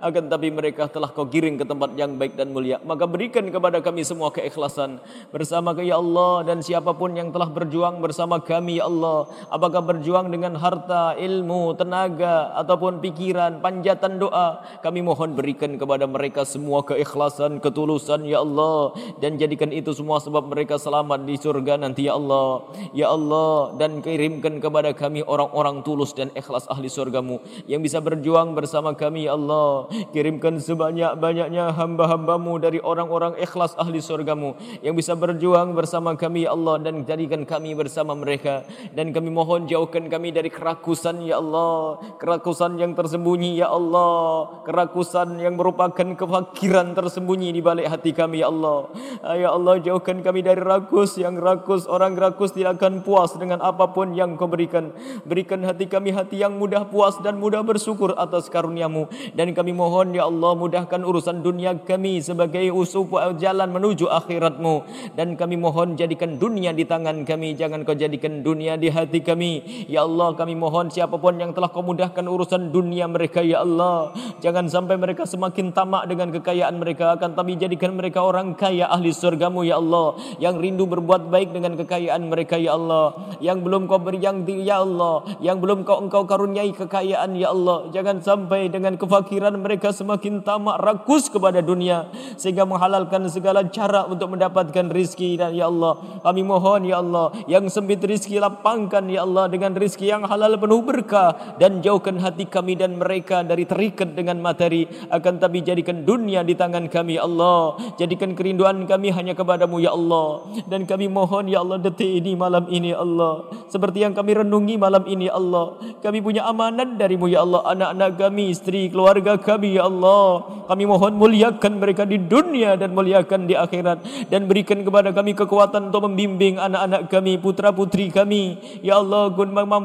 akan tapi mereka telah kau giring ke tempat yang baik dan mulia. Maka berikan kepada kami semua keikhlasan bersama ke ya Allah dan siapa pun yang telah berjuang bersama kami ya Allah. Apakah berjuang dengan harta, ilmu, tenaga ataupun pikiran, panjatan doa, kami mohon berikan kepada mereka semua keikhlasan, ketulusan ya Allah dan jadikan itu semua sebab mereka selamat di surga nanti ya Allah. Ya Allah dan kirimkan kepada kami orang-orang tulus dan ikhlas ahli surgamu yang bisa berjuang bersama kami ya Allah Kirimkan sebanyak-banyaknya hamba-hambamu dari orang-orang ikhlas ahli surgamu yang bisa berjuang bersama kami ya Allah dan jadikan kami bersama mereka. Dan kami mohon jauhkan kami dari kerakusan ya Allah. Kerakusan yang tersembunyi ya Allah. Kerakusan yang merupakan kefakiran tersembunyi di balik hati kami ya Allah. Ya Allah jauhkan kami dari rakus yang rakus. Orang rakus tidak akan puas dengan apa pun yang kau berikan. Berikan hati kami hati yang mudah puas dan mudah bersyukur atas karuniamu. Dan kami mohon ya Allah mudahkan urusan dunia kami sebagai usup jalan menuju akhiratmu. Dan kami mohon jadikan dunia di tangan kami. Jangan kau jadikan dunia di hati kami. Ya Allah kami mohon siapa pun yang telah kau mudahkan urusan dunia mereka ya Allah jangan sampai mereka semakin tamak dengan kekayaan mereka. Akan tapi jadikan mereka orang kaya ahli surgamu ya Allah. Yang rindu berbuat baik dengan kekayaan mereka ya Allah. Yang belum kau beri yang ya Allah. Yang belum kau engkau karuniai kekayaan ya Allah. Jangan sampai dengan kefakiran mereka mereka semakin tamak rakus kepada dunia sehingga menghalalkan segala cara untuk mendapatkan rizki. Dan ya Allah kami mohon ya Allah yang sempit rizki lapangkan ya Allah dengan rizki yang halal penuh berkah dan jauhkan hati kami dan mereka dari terikat dengan materi. Akan tapi jadikan dunia di tangan kami ya Allah. Jadikan kerinduan kami hanya kepadamu ya Allah. Dan kami mohon ya Allah detik ini malam ini ya Allah. Seperti yang kami renungi malam ini ya Allah. Kami punya amanat darimu ya Allah. Anak-anak kami istri keluarga kami kami ya Allah. Kami mohon muliakan mereka di dunia dan muliakan di akhirat dan berikan kepada kami kekuatan untuk membimbing anak-anak kami, putra-putri kami. Ya Allah,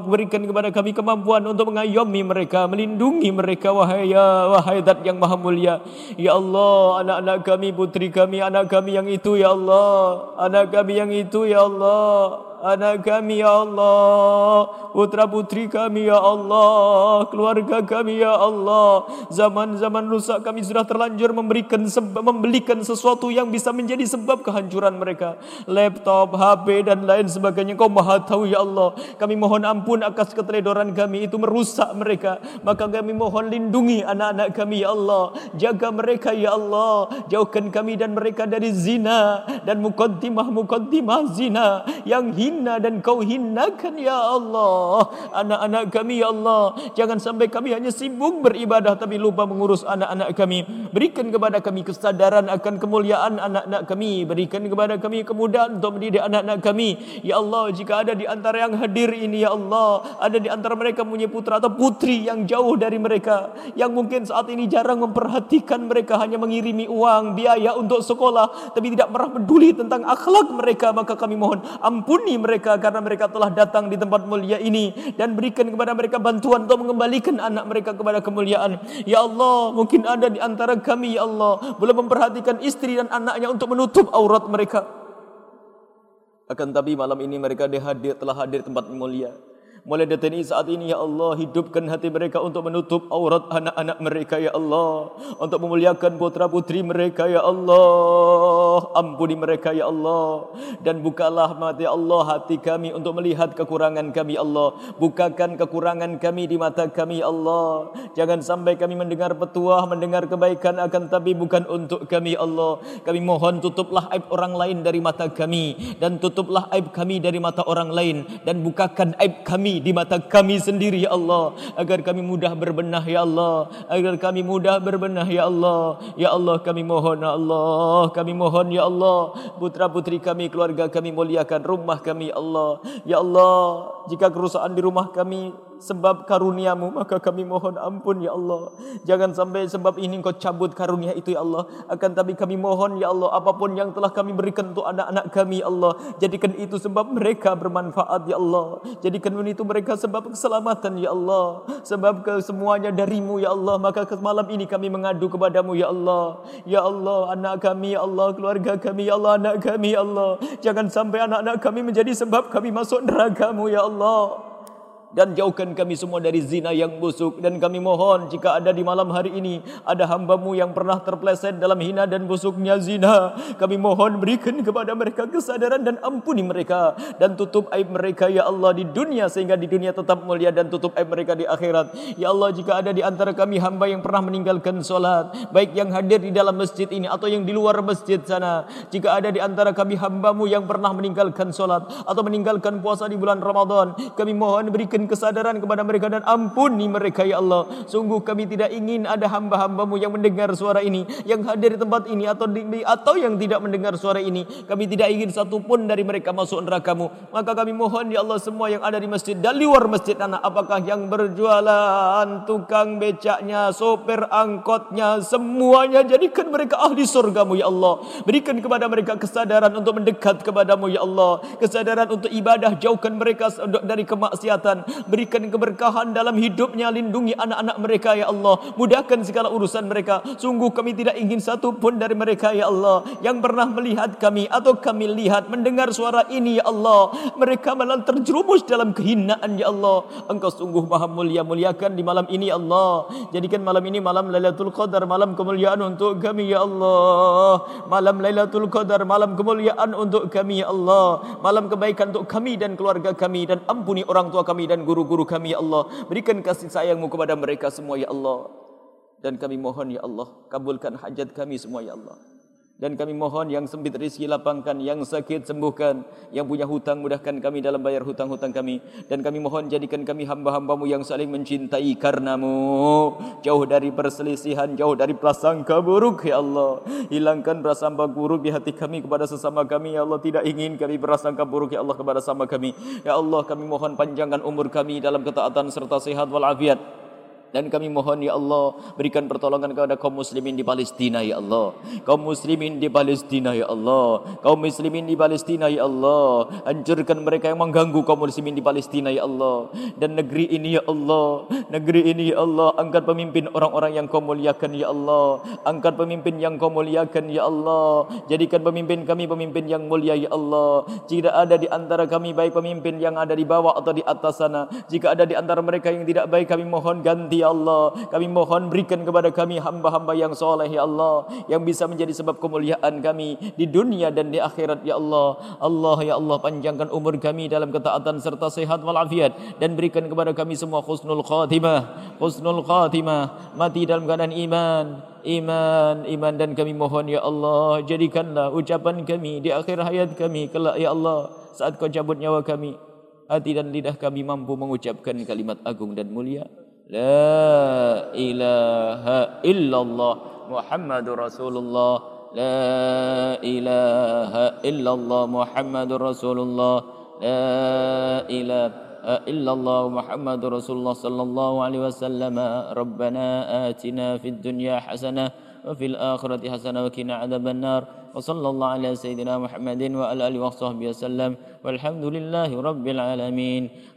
berikan kepada kami kemampuan untuk mengayomi mereka, melindungi mereka wahai ya wahai zat yang maha mulia. Ya Allah, anak-anak kami, putri kami, anak kami yang itu ya Allah. Anak kami yang itu ya Allah anak kami ya Allah. Putra putri kami ya Allah. Keluarga kami ya Allah. Zaman-zaman rusak kami sudah terlanjur memberikan membelikan sesuatu yang bisa menjadi sebab kehancuran mereka. Laptop HP dan lain sebagainya. Kau maha tahu ya Allah. Kami mohon ampun atas keteledoran kami. Itu merusak mereka. Maka kami mohon lindungi anak-anak kami ya Allah. Jaga mereka ya Allah. Jauhkan kami dan mereka dari zina dan mukaddimah mukaddimah zina yang hina hina dan kau hinakan ya Allah. Anak-anak kami ya Allah. Jangan sampai kami hanya sibuk beribadah tapi lupa mengurus anak-anak kami. Berikan kepada kami kesadaran akan kemuliaan anak-anak kami. Berikan kepada kami kemudahan untuk mendidik anak-anak kami. Ya Allah jika ada di antara yang hadir ini ya Allah ada di antara mereka punya putra atau putri yang jauh dari mereka yang mungkin saat ini jarang memperhatikan mereka hanya mengirimi uang biaya untuk sekolah tapi tidak pernah peduli tentang akhlak mereka maka kami mohon ampuni mereka karena mereka telah datang di tempat mulia ini dan berikan kepada mereka bantuan untuk mengembalikan anak mereka kepada kemuliaan. Ya Allah, mungkin ada di antara kami ya Allah belum memperhatikan istri dan anaknya untuk menutup aurat mereka. Akan tapi malam ini mereka dihadir, telah hadir tempat mulia. Mulai detik saat ini ya Allah hidupkan hati mereka untuk menutup aurat anak-anak mereka ya Allah. Untuk memuliakan putra putri mereka ya Allah. Ampuni mereka ya Allah. Dan bukalah mata ya Allah hati kami untuk melihat kekurangan kami ya Allah. Bukakan kekurangan kami di mata kami ya Allah. Jangan sampai kami mendengar petuah, mendengar kebaikan akan tapi bukan untuk kami ya Allah. Kami mohon tutuplah aib orang lain dari mata kami. Dan tutuplah aib kami dari mata orang lain. Dan bukakan aib kami di mata kami sendiri ya Allah. Agar kami mudah berbenah ya Allah. Agar kami mudah berbenah ya Allah. Ya Allah kami mohon ya Allah. Kami mohon ya Allah. Putra putri kami keluarga kami muliakan rumah kami ya Allah. Ya Allah jika kerusakan di rumah kami sebab karuniamu maka kami mohon ampun ya Allah. Jangan sampai sebab ini engkau cabut karunia itu ya Allah. Akan tapi kami mohon ya Allah apa pun yang telah kami berikan untuk anak-anak kami ya Allah. Jadikan itu sebab mereka bermanfaat ya Allah. Jadikan itu mereka sebab keselamatan ya Allah. Sebab ke semuanya darimu ya Allah. Maka malam ini kami mengadu kepadamu ya Allah. Ya Allah anak kami ya Allah keluarga kami ya Allah anak kami ya Allah. Jangan sampai anak-anak kami menjadi sebab kami masuk nerakamu ya Allah Allah. Dan jauhkan kami semua dari zina yang busuk. Dan kami mohon jika ada di malam hari ini ada hambamu yang pernah terpleset dalam hina dan busuknya zina kami mohon berikan kepada mereka kesadaran dan ampuni mereka. Dan tutup aib mereka ya Allah di dunia sehingga di dunia tetap mulia dan tutup aib mereka di akhirat. Ya Allah jika ada di antara kami hamba yang pernah meninggalkan solat baik yang hadir di dalam masjid ini atau yang di luar masjid sana jika ada di antara kami hambamu yang pernah meninggalkan solat atau meninggalkan puasa di bulan Ramadan kami mohon berikan kesadaran kepada mereka dan ampuni mereka ya Allah. Sungguh kami tidak ingin ada hamba-hambamu yang mendengar suara ini, yang hadir di tempat ini atau di, atau yang tidak mendengar suara ini. Kami tidak ingin satu pun dari mereka masuk nerakamu. Maka kami mohon ya Allah semua yang ada di masjid dan luar masjid anak apakah yang berjualan, tukang becaknya, sopir angkotnya, semuanya jadikan mereka ahli surgamu ya Allah. Berikan kepada mereka kesadaran untuk mendekat kepadamu ya Allah. Kesadaran untuk ibadah jauhkan mereka dari kemaksiatan berikan keberkahan dalam hidupnya, lindungi anak-anak mereka ya Allah, mudahkan segala urusan mereka. Sungguh kami tidak ingin satu pun dari mereka ya Allah yang pernah melihat kami atau kami lihat mendengar suara ini ya Allah, mereka malah terjerumus dalam kehinaan ya Allah. Engkau sungguh maha mulia, muliakan di malam ini ya Allah. Jadikan malam ini malam Lailatul Qadar, malam kemuliaan untuk kami ya Allah. Malam Lailatul Qadar, malam kemuliaan untuk kami ya Allah. Malam kebaikan untuk kami dan keluarga kami dan ampuni orang tua kami dan guru-guru kami ya Allah. Berikan kasih sayangmu kepada mereka semua ya Allah. Dan kami mohon ya Allah, kabulkan hajat kami semua ya Allah. Dan kami mohon yang sempit rezeki lapangkan, yang sakit sembuhkan, yang punya hutang mudahkan kami dalam bayar hutang-hutang kami. Dan kami mohon jadikan kami hamba-hambamu yang saling mencintai karenamu. Jauh dari perselisihan, jauh dari prasangka buruk ya Allah. Hilangkan prasangka buruk di hati kami kepada sesama kami ya Allah. Tidak ingin kami prasangka buruk ya Allah kepada sama kami. Ya Allah kami mohon panjangkan umur kami dalam ketaatan serta sehat walafiat. Dan kami mohon ya Allah berikan pertolongan kepada kaum muslimin di Palestina ya Allah. Kaum muslimin di Palestina ya Allah. Kaum muslimin di Palestina ya Allah. Hancurkan mereka yang mengganggu kaum muslimin di Palestina ya Allah. Dan negeri ini ya Allah. Negeri ini ya Allah. Angkat pemimpin orang-orang yang kau muliakan ya Allah. Angkat pemimpin yang kau muliakan ya Allah. Jadikan pemimpin kami pemimpin yang mulia ya Allah. Jika ada di antara kami baik pemimpin yang ada di bawah atau di atas sana. Jika ada di antara mereka yang tidak baik kami mohon ganti Allah. Kami mohon berikan kepada kami hamba-hamba yang soleh Ya Allah yang bisa menjadi sebab kemuliaan kami di dunia dan di akhirat Ya Allah. Allah Ya Allah panjangkan umur kami dalam ketaatan serta sehat walafiat. Dan berikan kepada kami semua khusnul khatimah khusnul khatimah. Mati dalam keadaan iman iman iman. Dan kami mohon ya Allah jadikanlah ucapan kami di akhir hayat kami kelak ya Allah. Saat kau cabut nyawa kami hati dan lidah kami mampu mengucapkan kalimat agung dan mulia لا إله إلا الله محمد رسول الله. لا إله إلا الله محمد رسول الله. لا إله إلا الله محمد رسول الله صلى الله عليه وسلم. ربنا آتنا في الدنيا حسنة وفي الآخرة حسنة وقنا عذاب النار. وصلى الله على سيدنا محمد وعلى آله وصحبه وسلم. والحمد لله رب العالمين.